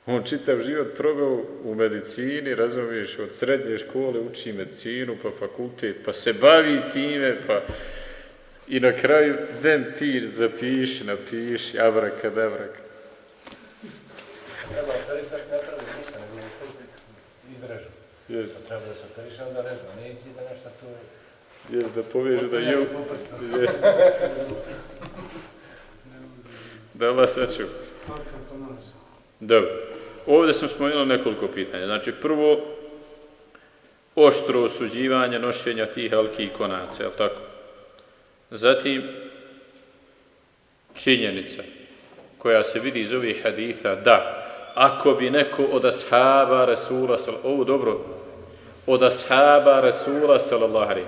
On čitav život probao u medicini, razumiješ, od srednje škole uči medicinu, pa fakultet, pa se bavi time, pa i na kraju den ti zapiši, napiši, abrakadabrak. Treba operisat, ne treba ništa, nego izrežu. Jest, To treba da se operiše, onda režu, a neće da nešto tu... jest da povežu da je... Jest. Da Allah sačuva. Dobro. Ovdje sam spomenuo nekoliko pitanja. Znači, prvo, oštro osuđivanje nošenja tih halki i konaca, je tako? Zatim, činjenica koja se vidi iz ovih haditha, da, ako bi neko od ashaba Rasula, ovo dobro, od ashaba Rasula, sallallahu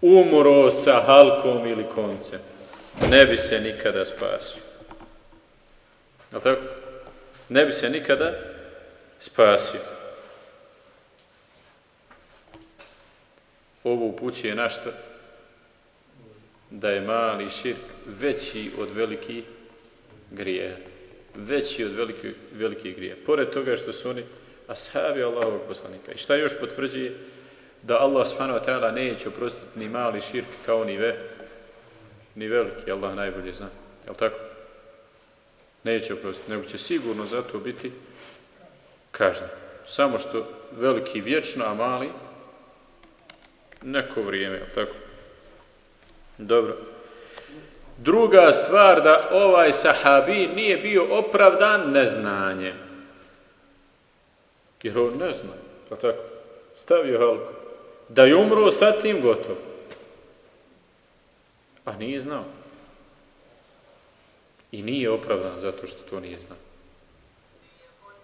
umro sa halkom ili koncem, ne bi se nikada spasio. Je tako? Ne bi se nikada spasio. Ovo upućuje na što? Da je mali širk veći od velikih grija. Veći od velikih, velikih grija. Pored toga što su oni ashabi Allahovog poslanika. I šta još potvrđuje? Da Allah ta'ala neće oprostiti ni mali širk kao ni ve, ni veliki. Allah najbolje zna. Je tako? Neće oprostiti, nego će sigurno za to biti kažnjen. Samo što veliki vječno, a mali neko vrijeme, jel tako? Dobro. Druga stvar da ovaj sahabi nije bio opravdan neznanjem. Jer on ne zna, pa tako, stavio halku. Da je umro sa tim gotovo. A nije znao. I nije opravdan zato što to nije znao.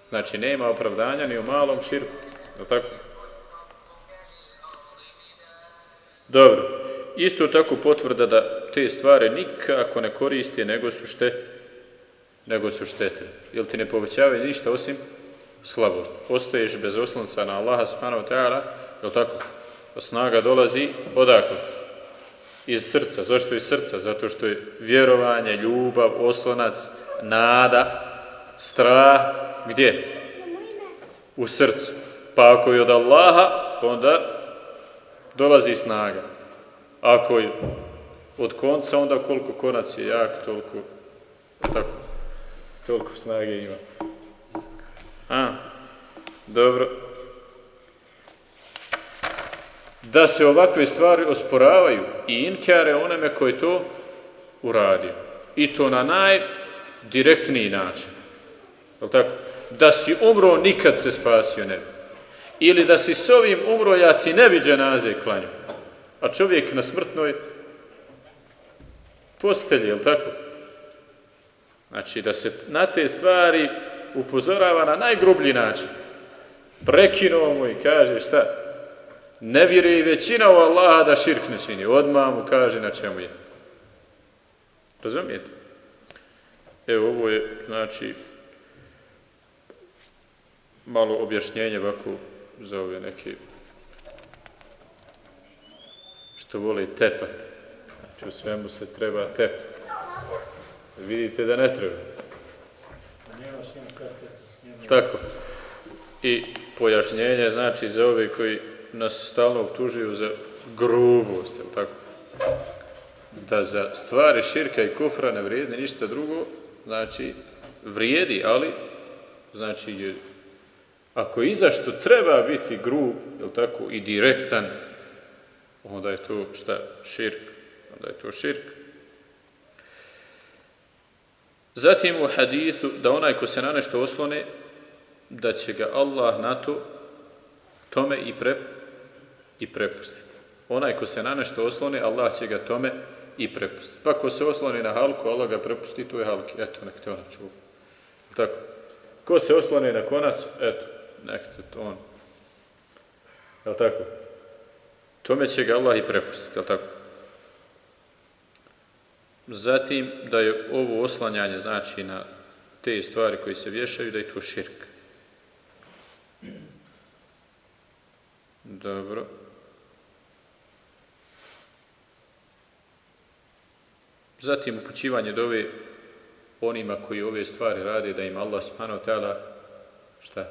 Znači, nema opravdanja ni u malom širku. Je tako? Dobro. Isto tako potvrda da te stvari nikako ne koriste, nego su šte, nego su štete. Jel ti ne povećavaju ništa osim slabost. Ostaješ bez oslonca na Allaha subhanahu ta'ala, jel tako? A snaga dolazi odakle? Iz srca. Zašto iz srca? Zato što je vjerovanje, ljubav, oslonac, nada, strah, gdje? U srcu. Pa ako je od Allaha, onda dolazi snaga. Ako je od konca, onda koliko konac je jak, toliko, tako, toliko snage ima. A, dobro. Da se ovakve stvari osporavaju i inkare onome koji to uradio. I to na najdirektniji način. Tako? Da si umro, nikad se spasio ne. Ili da si s ovim umro, ja ti ne bi dženaze klanju. A čovjek na smrtnoj postelji, je tako? Znači, da se na te stvari upozorava na najgrublji način. Prekinuo mu i kaže šta? Ne vjeruje većina u Allaha da širk ne čini. Odmah mu kaže na čemu je. Razumijete? Evo, ovo je, znači, malo objašnjenje ovako za ove neke što vole tepat. Znači, u svemu se treba tepat. Vidite da ne treba. Tako. I pojašnjenje znači za ove koji nas stalno optužuju za grubost, jel tako? Da za stvari širka i kufra ne vrijedi ništa drugo, znači vrijedi, ali znači ako i za što treba biti grub, jel tako, i direktan, onda je to šta? Širk. Onda je to širk. Zatim u hadithu da onaj ko se na nešto oslone, da će ga Allah na to tome i, pre, i prepustiti. Onaj ko se na nešto oslone, Allah će ga tome i prepustiti. Pa ko se osloni na halku, Allah ga prepusti, to je halki. Eto, nek te ona čuva. Tako. Ko se osloni na konac, eto, nek te to on. Jel tako? Tome će ga Allah i prepustiti, jel tako? Zatim, da je ovo oslanjanje, znači, na te stvari koji se vješaju, da je to širk. Dobro. Zatim, upućivanje dove onima koji ove stvari rade, da im Allah wa ta'ala, šta?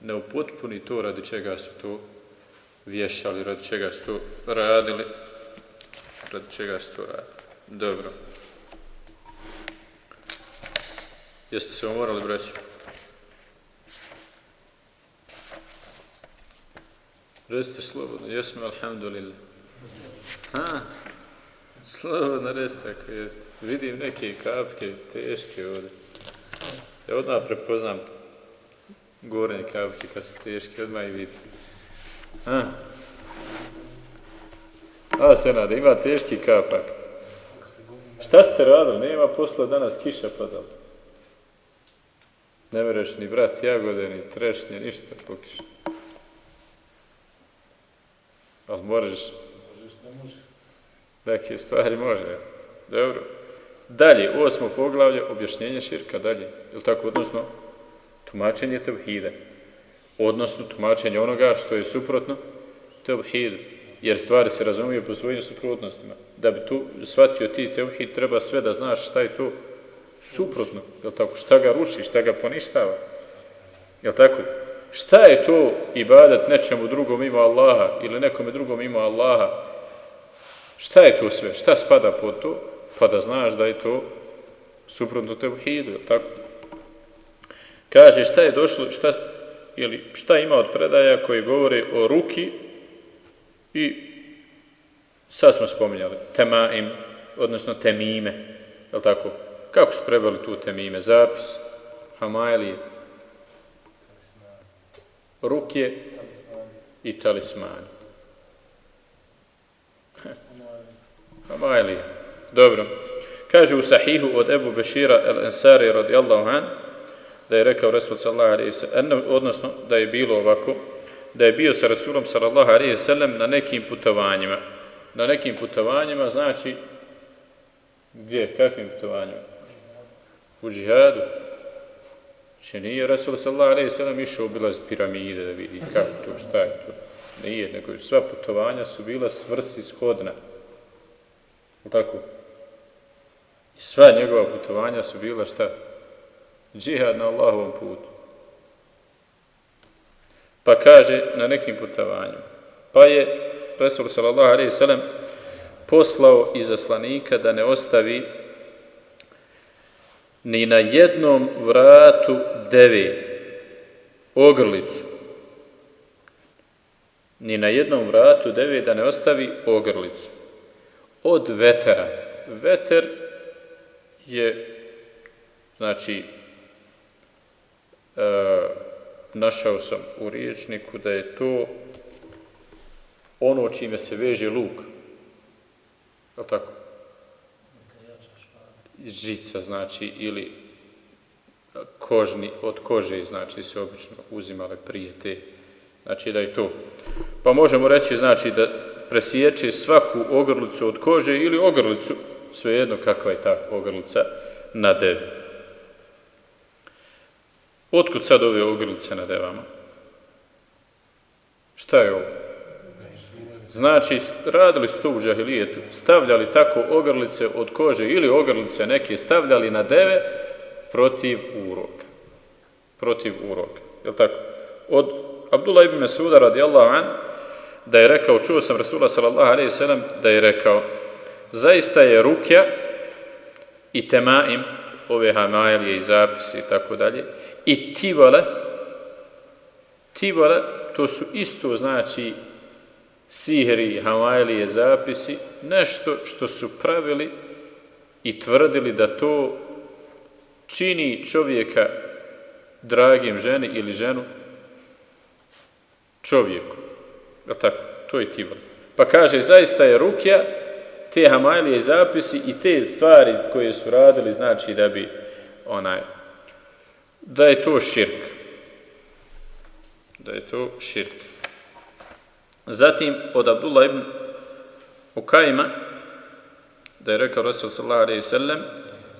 Ne upotpuni to radi čega su to vješali, radi čega su to radili, radi čega su to radili. Dobro. Jeste se umorali, braći? Recite slobodno, jesmo, alhamdulillah. Ha, slobodno recite ako jeste. Vidim neke kapke teške ovdje. Ja odmah prepoznam gornje kapke kad su teške, odmah i vidim. Ha. A, Senade, ima teški kapak. Šta ste radili? Nema posla danas, kiša padala. Ne mereš ni brat jagode, ni trešnje, ništa pokiš. Ali moraš, neke stvari može. Dobro. Dalje, osmo poglavlje, objašnjenje širka, dalje. Je li tako? Odnosno, tumačenje tevhide. Odnosno, tumačenje onoga što je suprotno tevhidu. Jer stvari se razumiju po svojim suprotnostima. Da bi tu shvatio ti tevhid, treba sve da znaš šta je to suprotno, je tako? Šta ga ruši, šta ga poništava? Je tako? Šta je to ibadat nečemu drugom ima Allaha ili nekome drugom ima Allaha? Šta je to sve? Šta spada pod to? Pa da znaš da je to suprotno tevhidu, je tako? Kaže šta je došlo, šta, ili šta ima od predaja koji govore o ruki i sad smo spominjali temaim, odnosno temime, je li tako? Kako su preveli tu temime? Zapis, hamajlije, ruke i talismani. Hamajlije. Dobro. Kaže u sahihu od Ebu Bešira el-Ensari radijallahu an, da je rekao Resul sallallahu alaihi sallam, odnosno da je bilo ovako, da je bio sa Rasulom sallallahu alaihi sallam na nekim putovanjima. Na nekim putovanjima znači, gdje, kakvim putovanjima? U džihadu. Če nije Rasul sallallahu alaihi sallam išao obilaz piramide da vidi kako to, šta je to. Nije, nego sva putovanja su bila svrsi shodna. Tako? Sva njegova putovanja su bila šta? Džihad na Allahovom putu. Pa kaže na nekim putovanjima. Pa je Resul sallallahu alaihi sallam poslao izaslanika da ne ostavi ni na jednom vratu deve ogrlicu. Ni na jednom vratu deve da ne ostavi ogrlicu. Od vetera. Veter je, znači, našao sam u riječniku da je to ono čime se veže luk. Je tako? Žica, znači, ili kožni, od kože, znači, se obično uzimale prije te. Znači, da je to. Pa možemo reći, znači, da presjeće svaku ogrlicu od kože ili ogrlicu, svejedno kakva je ta ogrlica, na devi. Otkud sad ove ogrlice na devama? Šta je ovo? Znači, radili su to u džahilijetu, stavljali tako ogrlice od kože ili ogrlice neke stavljali na deve protiv uroka. Protiv uroka. Je tako? Od Abdullah ibn Mesuda radijallahu an, da je rekao, čuo sam Rasula sallallahu alaihi sallam, da je rekao, zaista je rukja i temaim, ove hamajelije i zapisi i tako dalje, i tivale, tivale, to su isto znači sihri, hamajelije, zapisi, nešto što su pravili i tvrdili da to čini čovjeka dragim ženi ili ženu čovjeku. Je tako? To je tivale. Pa kaže, zaista je rukja, te hamajlije zapisi i te stvari koje su radili, znači da bi onaj, da je to širk. Da je to širk. Zatim, od Abdullah ibn Ukajma, da je rekao Rasul sallallahu alaihi sallam,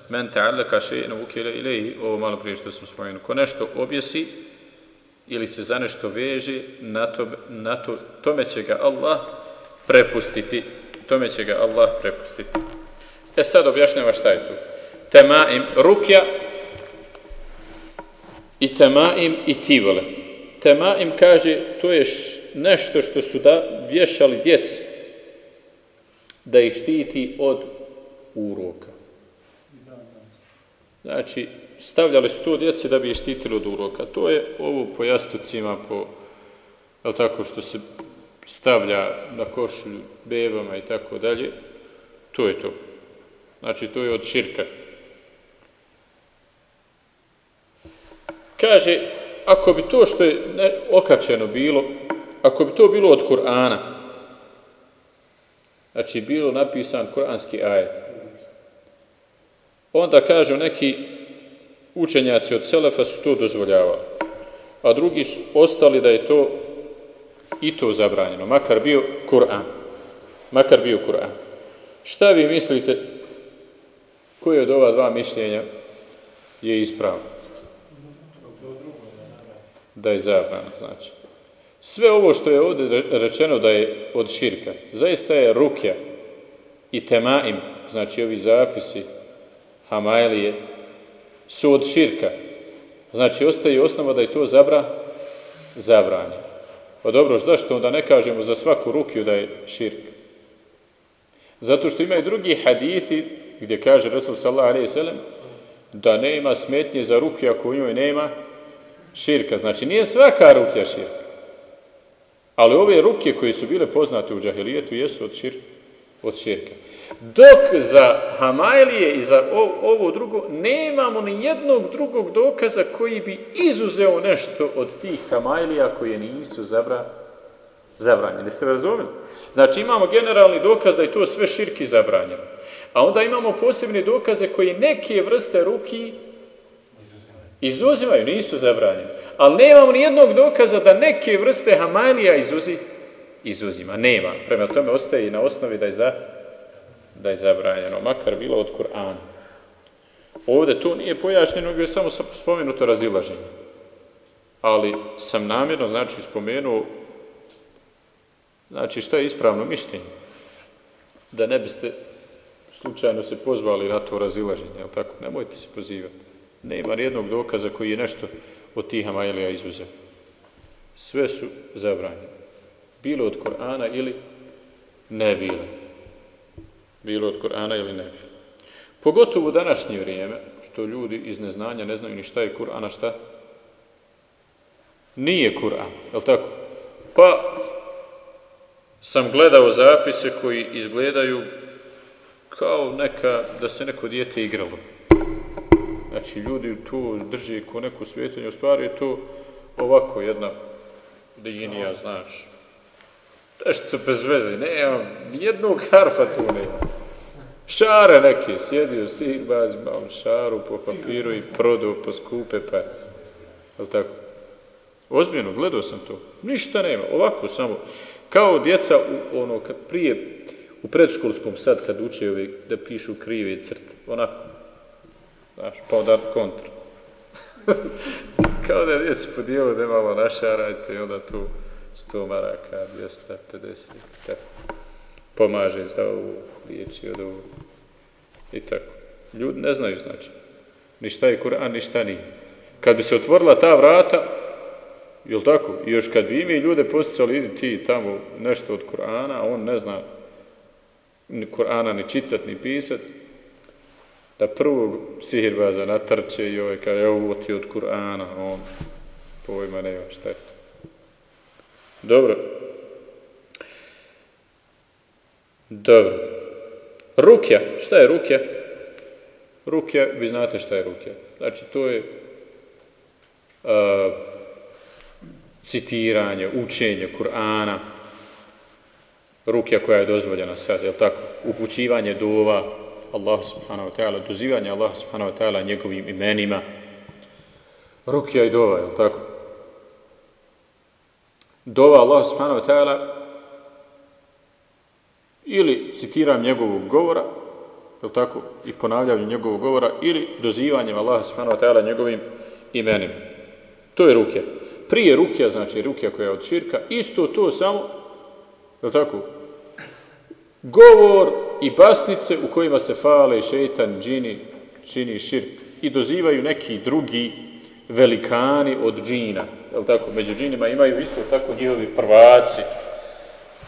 men ta'allaka še'inu ukile ilaihi, ovo malo prije što smo spomenuli, ko nešto objesi ili se za nešto veže, na, to, na to, tome će ga Allah prepustiti tome će ga Allah prepustiti. E sad objašnjava šta je tu. Temaim rukja i temaim i tivole. Temaim kaže, to je nešto što su da vješali djeci da ih štiti od uroka. Znači, stavljali su to djeci da bi ih štitili od uroka. To je ovo po jastucima, po, je tako, što se stavlja na košulju bebama i tako dalje, to je to. Znači, to je od širka. Kaže, ako bi to što je okačeno bilo, ako bi to bilo od Kur'ana, znači bilo napisan kuranski ajet, onda kažu neki učenjaci od Selefa su to dozvoljavali, a drugi su ostali da je to i to zabranjeno, makar bio Kur'an. Makar bio Kur'an. Šta vi mislite, koje od ova dva mišljenja je ispravno? Da je zabrano, znači. Sve ovo što je ovdje rečeno da je od širka, zaista je rukja i temaim, znači ovi zapisi, hamajlije, su od širka. Znači, ostaje osnova da je to zabra, zabranje. Pa dobro, zašto onda ne kažemo za svaku rukiju da je širk? Zato što imaju drugi hadithi gdje kaže Rasul sallallahu alaihi sallam da nema smetnje za rukiju ako u njoj nema širka. Znači, nije svaka rukja širka. Ali ove ruke koje su bile poznate u džahilijetu jesu od, šir, od širka. Dok za Hamajlije i za ovo drugo nemamo ni jednog drugog dokaza koji bi izuzeo nešto od tih Hamajlija koje nisu zabra, zabranjeni. Ste razumeli? Znači imamo generalni dokaz da je to sve širki zabranjeno. A onda imamo posebne dokaze koji neke vrste ruki izuzimaju, nisu zabranjene. Ali nemamo ni jednog dokaza da neke vrste Hamajlija izuzi, izuzima. Nema. Prema tome ostaje i na osnovi da je za, da je zabranjeno, makar bilo od Kur'ana. Ovdje to nije pojašnjeno, je samo spomenuto razilaženje. Ali sam namjerno, znači, spomenuo znači šta je ispravno mišljenje. Da ne biste slučajno se pozvali na to razilaženje, jel tako? Nemojte se pozivati. Nema jednog dokaza koji je nešto od tih Amajlija izuzeo. Sve su zabranjene. Bilo od Korana ili ne bilo bilo od Kur'ana ili ne. Pogotovo u današnje vrijeme, što ljudi iz neznanja ne znaju ni šta je Kur'an, šta nije Kur'an, je tako? Pa sam gledao zapise koji izgledaju kao neka, da se neko dijete igralo. Znači, ljudi tu drži ko neku svjetljenju, u stvari je to ovako jedna linija, znaš, Nešto bez veze, nema, nijednog harfa tu nema. Šare neke, sjedio si, bazi malo šaru po papiru i prodao po skupe, pa, je tako? Ozbiljno, gledao sam to. Ništa nema, ovako samo. Kao djeca u, ono, kad prije, u predškolskom sad, kad uče ove, da pišu krive crte, onako, znaš, pa onda kontra. Kao da djeci podijelo da malo našarajte i onda tu 100 maraka, 250, tako. Pomaže za ovu, liječi od ovu. I tako. Ljudi ne znaju, znači. Ni šta je Kur'an, ni šta nije. Kad bi se otvorila ta vrata, jel tako? I još kad bi imi ljude posticali, idi ti tamo nešto od Kur'ana, a on ne zna ni Kur'ana ni čitat, ni pisat, da prvog sihirbaza natrče i ovaj kaže, ovo ti od Kur'ana, on pojma nema šta je. Dobro. Dobro. Rukja. Šta je rukja? Rukja, vi znate šta je rukja. Znači, to je uh, citiranje, učenje Kur'ana, rukja koja je dozvoljena sad, je tako? Upućivanje dova Allah subhanahu wa ta'ala, dozivanje Allah subhanahu wa ta'ala njegovim imenima. Rukja i dova, je tako? dova Allah subhanahu wa ta'ala ili citiram njegovog govora, je tako, i ponavljanje njegovog govora, ili dozivanjem Allah subhanahu wa ta'ala njegovim imenim. To je rukja. Prije rukja, znači rukja koja je od širka, isto to samo, je tako, govor i basnice u kojima se fale šeitan, džini, čini širk. I dozivaju neki drugi velikani od džina, je tako, među džinima imaju isto tako njihovi prvaci,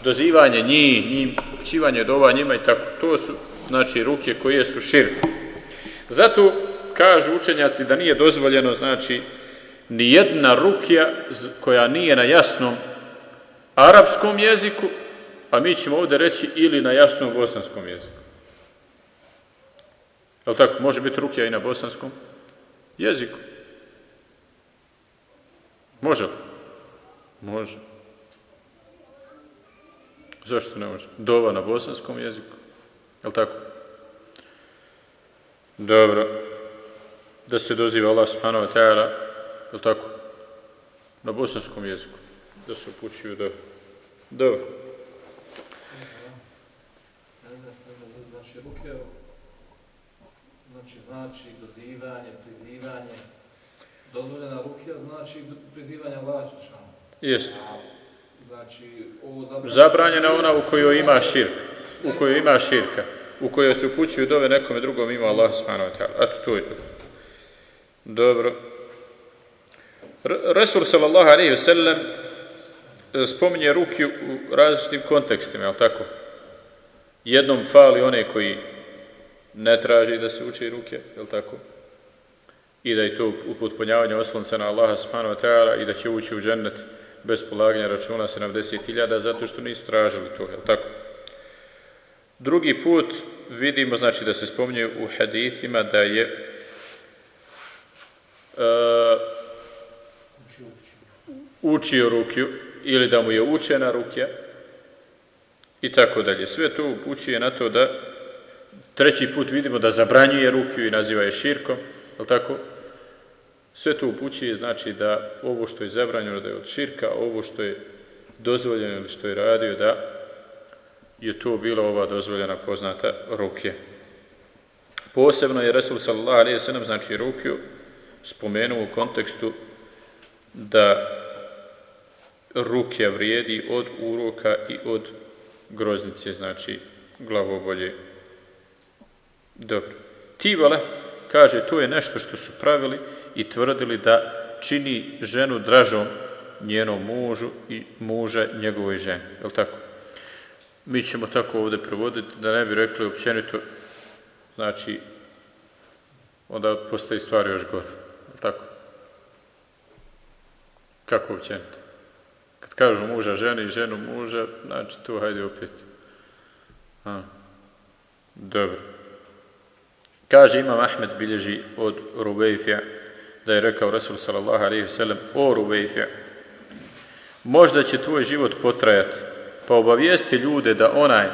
dozivanje njih, njim, učivanje dova njima i tako, to su, znači, ruke koje su širk. Zato kažu učenjaci da nije dozvoljeno, znači, ni jedna rukja koja nije na jasnom arapskom jeziku, a mi ćemo ovdje reći ili na jasnom bosanskom jeziku. Je tako? Može biti rukja i na bosanskom jeziku. Može li? Može. Zašto ne može? Dova na bosanskom jeziku. Je tako? Dobro. Da se doziva Allah wa ta'ala. Je tako? Na bosanskom jeziku. Da se upućuju do... Dobro. Znači, ruke, znači, znači dozivanje, prizivanje, dozvoljena rukija znači prizivanje Allaha Jeste. Znači, ovo zabranjeno... Zabranjena ona u kojoj ima širk. U kojoj ima širka. U kojoj se upućuju dove nekome drugom ima Allah subhanahu wa to je to. Dobro. Resul sallallahu alaihi wa sallam spominje ruki u različitim kontekstima, je tako? Jednom fali one koji ne traži da se uči ruke, je tako? i da je to upotpunjavanje oslonca na Allaha subhanahu wa ta'ala i da će ući u džennet bez polaganja računa 70.000 zato što nisu tražili to, je tako? Drugi put vidimo, znači da se spominje u hadithima da je uh, učio rukju ili da mu je učena rukja i tako dalje. Sve to upućuje na to da treći put vidimo da zabranjuje rukju i naziva je širkom, je tako? Sve to upućuje znači da ovo što je zabranjeno da je od širka, ovo što je dozvoljeno ili što je radio da je to bila ova dozvoljena poznata rukje. Posebno je Resul sallallahu alaihi sallam znači rukju spomenuo u kontekstu da rukja vrijedi od uroka i od groznice, znači glavobolje. Dobro. Tivale kaže to je nešto što su pravili i tvrdili da čini ženu dražom njenom mužu i muža njegovoj ženi. Je tako? Mi ćemo tako ovdje prevoditi da ne bi rekli općenito, znači, onda postoji stvari još gore. Je tako? Kako općenito? Kad kažu muža ženi i ženu muža, znači tu hajde opet. A. Dobro. Kaže Imam Ahmed bilježi od Rubejfija da je rekao Rasul sallallahu alaihi sallam o Rubejfija možda će tvoj život potrajati pa obavijesti ljude da onaj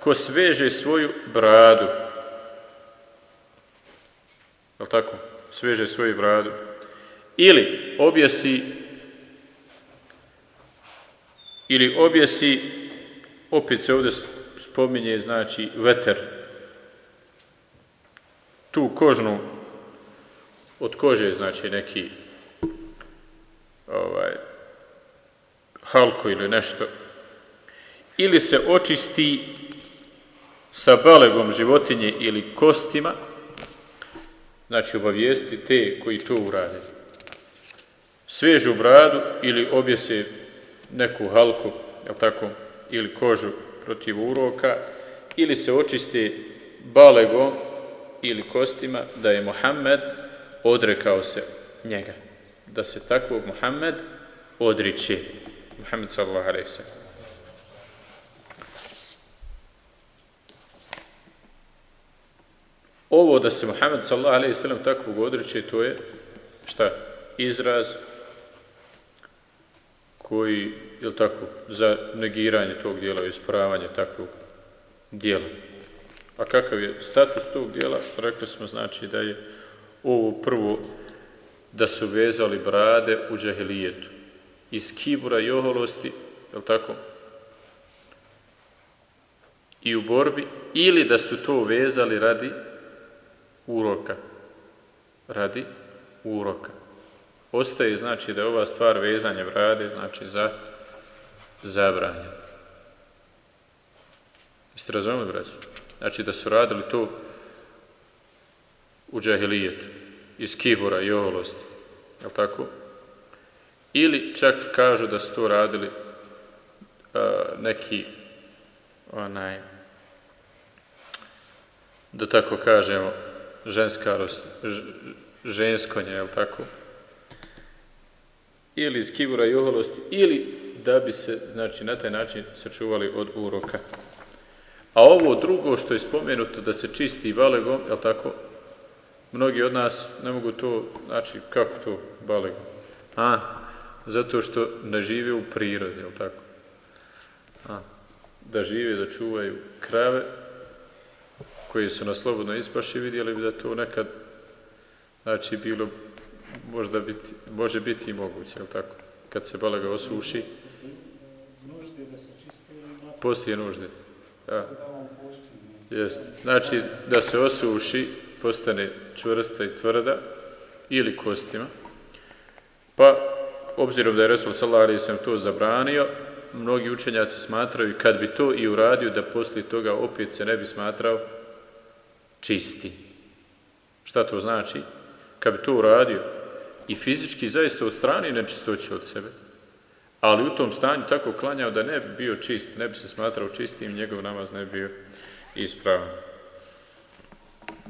ko sveže svoju bradu je tako? sveže svoju bradu ili objesi ili objesi opet se ovdje spominje znači veter tu kožnu od kože znači neki ovaj halko ili nešto ili se očisti sa balegom životinje ili kostima znači obavijesti te koji to urade. Svežu bradu ili objese neku halku jel tako, ili kožu protiv uroka ili se očiste balegom ili kostima da je Muhammed odrekao se njega. Da se takvog Muhammed odriče. Muhammed sallallahu alaihi. Ovo da se Muhammed sallallahu alaihi sallam takvog odriče, to je šta? Izraz koji, je tako, za negiranje tog dijela, ispravanje takvog dijela. A kakav je status tog dijela? Rekli smo, znači, da je ovo prvo da su vezali brade u džahilijetu. Iz kibura i oholosti, je tako? I u borbi, ili da su to vezali radi uroka. Radi uroka. Ostaje, znači, da je ova stvar vezanja brade, znači, za zabranje. Jeste razumeli, braći? Znači, da su radili to u džahilijetu, iz kibura i oholosti. Je tako? Ili čak kažu da su to radili uh, neki onaj da tako kažemo ženskarost, ženskonje, je tako? Ili iz kibura i oholosti, ili da bi se, znači, na taj način sačuvali od uroka. A ovo drugo što je spomenuto da se čisti balegom, je tako? Mnogi od nas ne mogu to, znači, kako to balegom? A, zato što ne žive u prirodi, je tako? A, da žive, da čuvaju krave, koji su na slobodnoj ispaši, vidjeli bi da to nekad, znači, bilo, možda biti, može biti i moguće, je tako? Kad se balega osuši. Postoje nužde. Da. Jest. Znači, da se osuši, postane čvrsta i tvrda, ili kostima. Pa, obzirom da je Resul Salari sam to zabranio, mnogi učenjaci smatraju, kad bi to i uradio, da poslije toga opet se ne bi smatrao čisti. Šta to znači? Kad bi to uradio i fizički zaista od strane nečistoće od sebe, ali u tom stanju tako klanjao da ne bi bio čist, ne bi se smatrao čistim, njegov namaz ne bi bio ispravan.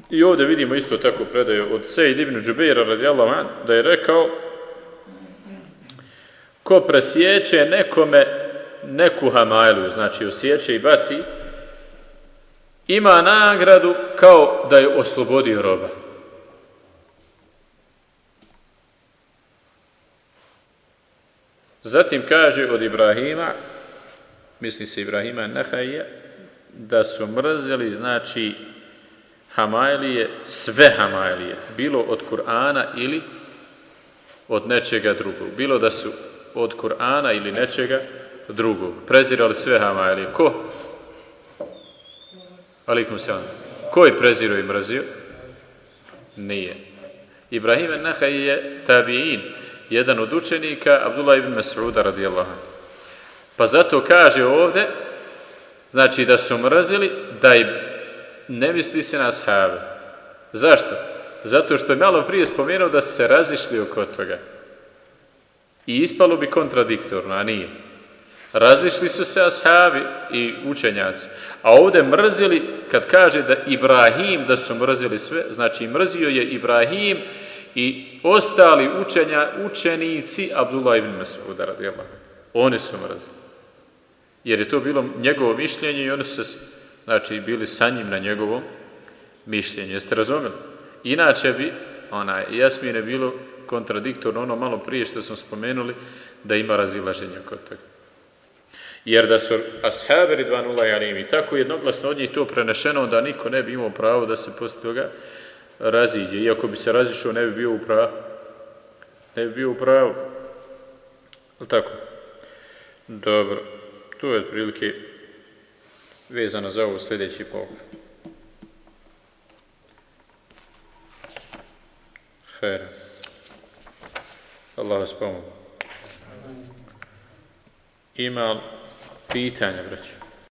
I ovdje vidimo isto tako predaju od Sejid ibn Džubeira radijallahu an, da je rekao ko presjeće nekome neku hamajlu, znači osjeće i baci, ima nagradu kao da je oslobodio roba. Zatim kaže od Ibrahima, misli se Ibrahima Nahajja, da su mrzeli, znači, Hamajlije, sve Hamajlije, bilo od Kur'ana ili od nečega drugog. Bilo da su od Kur'ana ili nečega drugog. Prezirali sve Hamajlije. Ko? Alikum se Ko je prezirao i mrazio? Nije. Ibrahim Nahaj je tabi'in, jedan od učenika Abdullah ibn Mas'uda radijallahu. Pa zato kaže ovdje, znači da su mrazili, da i ne misli se na ashave. Zašto? Zato što je malo prije spomenuo da su se razišli oko toga. I ispalo bi kontradiktorno, a nije. Razišli su se ashabi i učenjaci. A ovdje mrzili, kad kaže da Ibrahim, da su mrzili sve, znači mrzio je Ibrahim i ostali učenja, učenici Abdullah ibn Mas'uda radijallahu. Oni su mrzili. Jer je to bilo njegovo mišljenje i oni su se, znači, bili sa njim na njegovom mišljenju. Jeste razumjeli? Inače bi, onaj, jasmine bilo kontradiktorno ono malo prije što smo spomenuli, da ima razilaženja kod toga. Jer da su ashaberi 2.0 alim i tako jednoglasno od njih to prenešeno, da niko ne bi imao pravo da se poslije toga raziđe. Iako bi se razišao, ne bi bio u pravu. Ne bi bio u pravu. Ali tako? Dobro. To je otprilike vezano za ovo sljedeći pogled. Her. Allah vas pomogu. Ima pitanja, braću.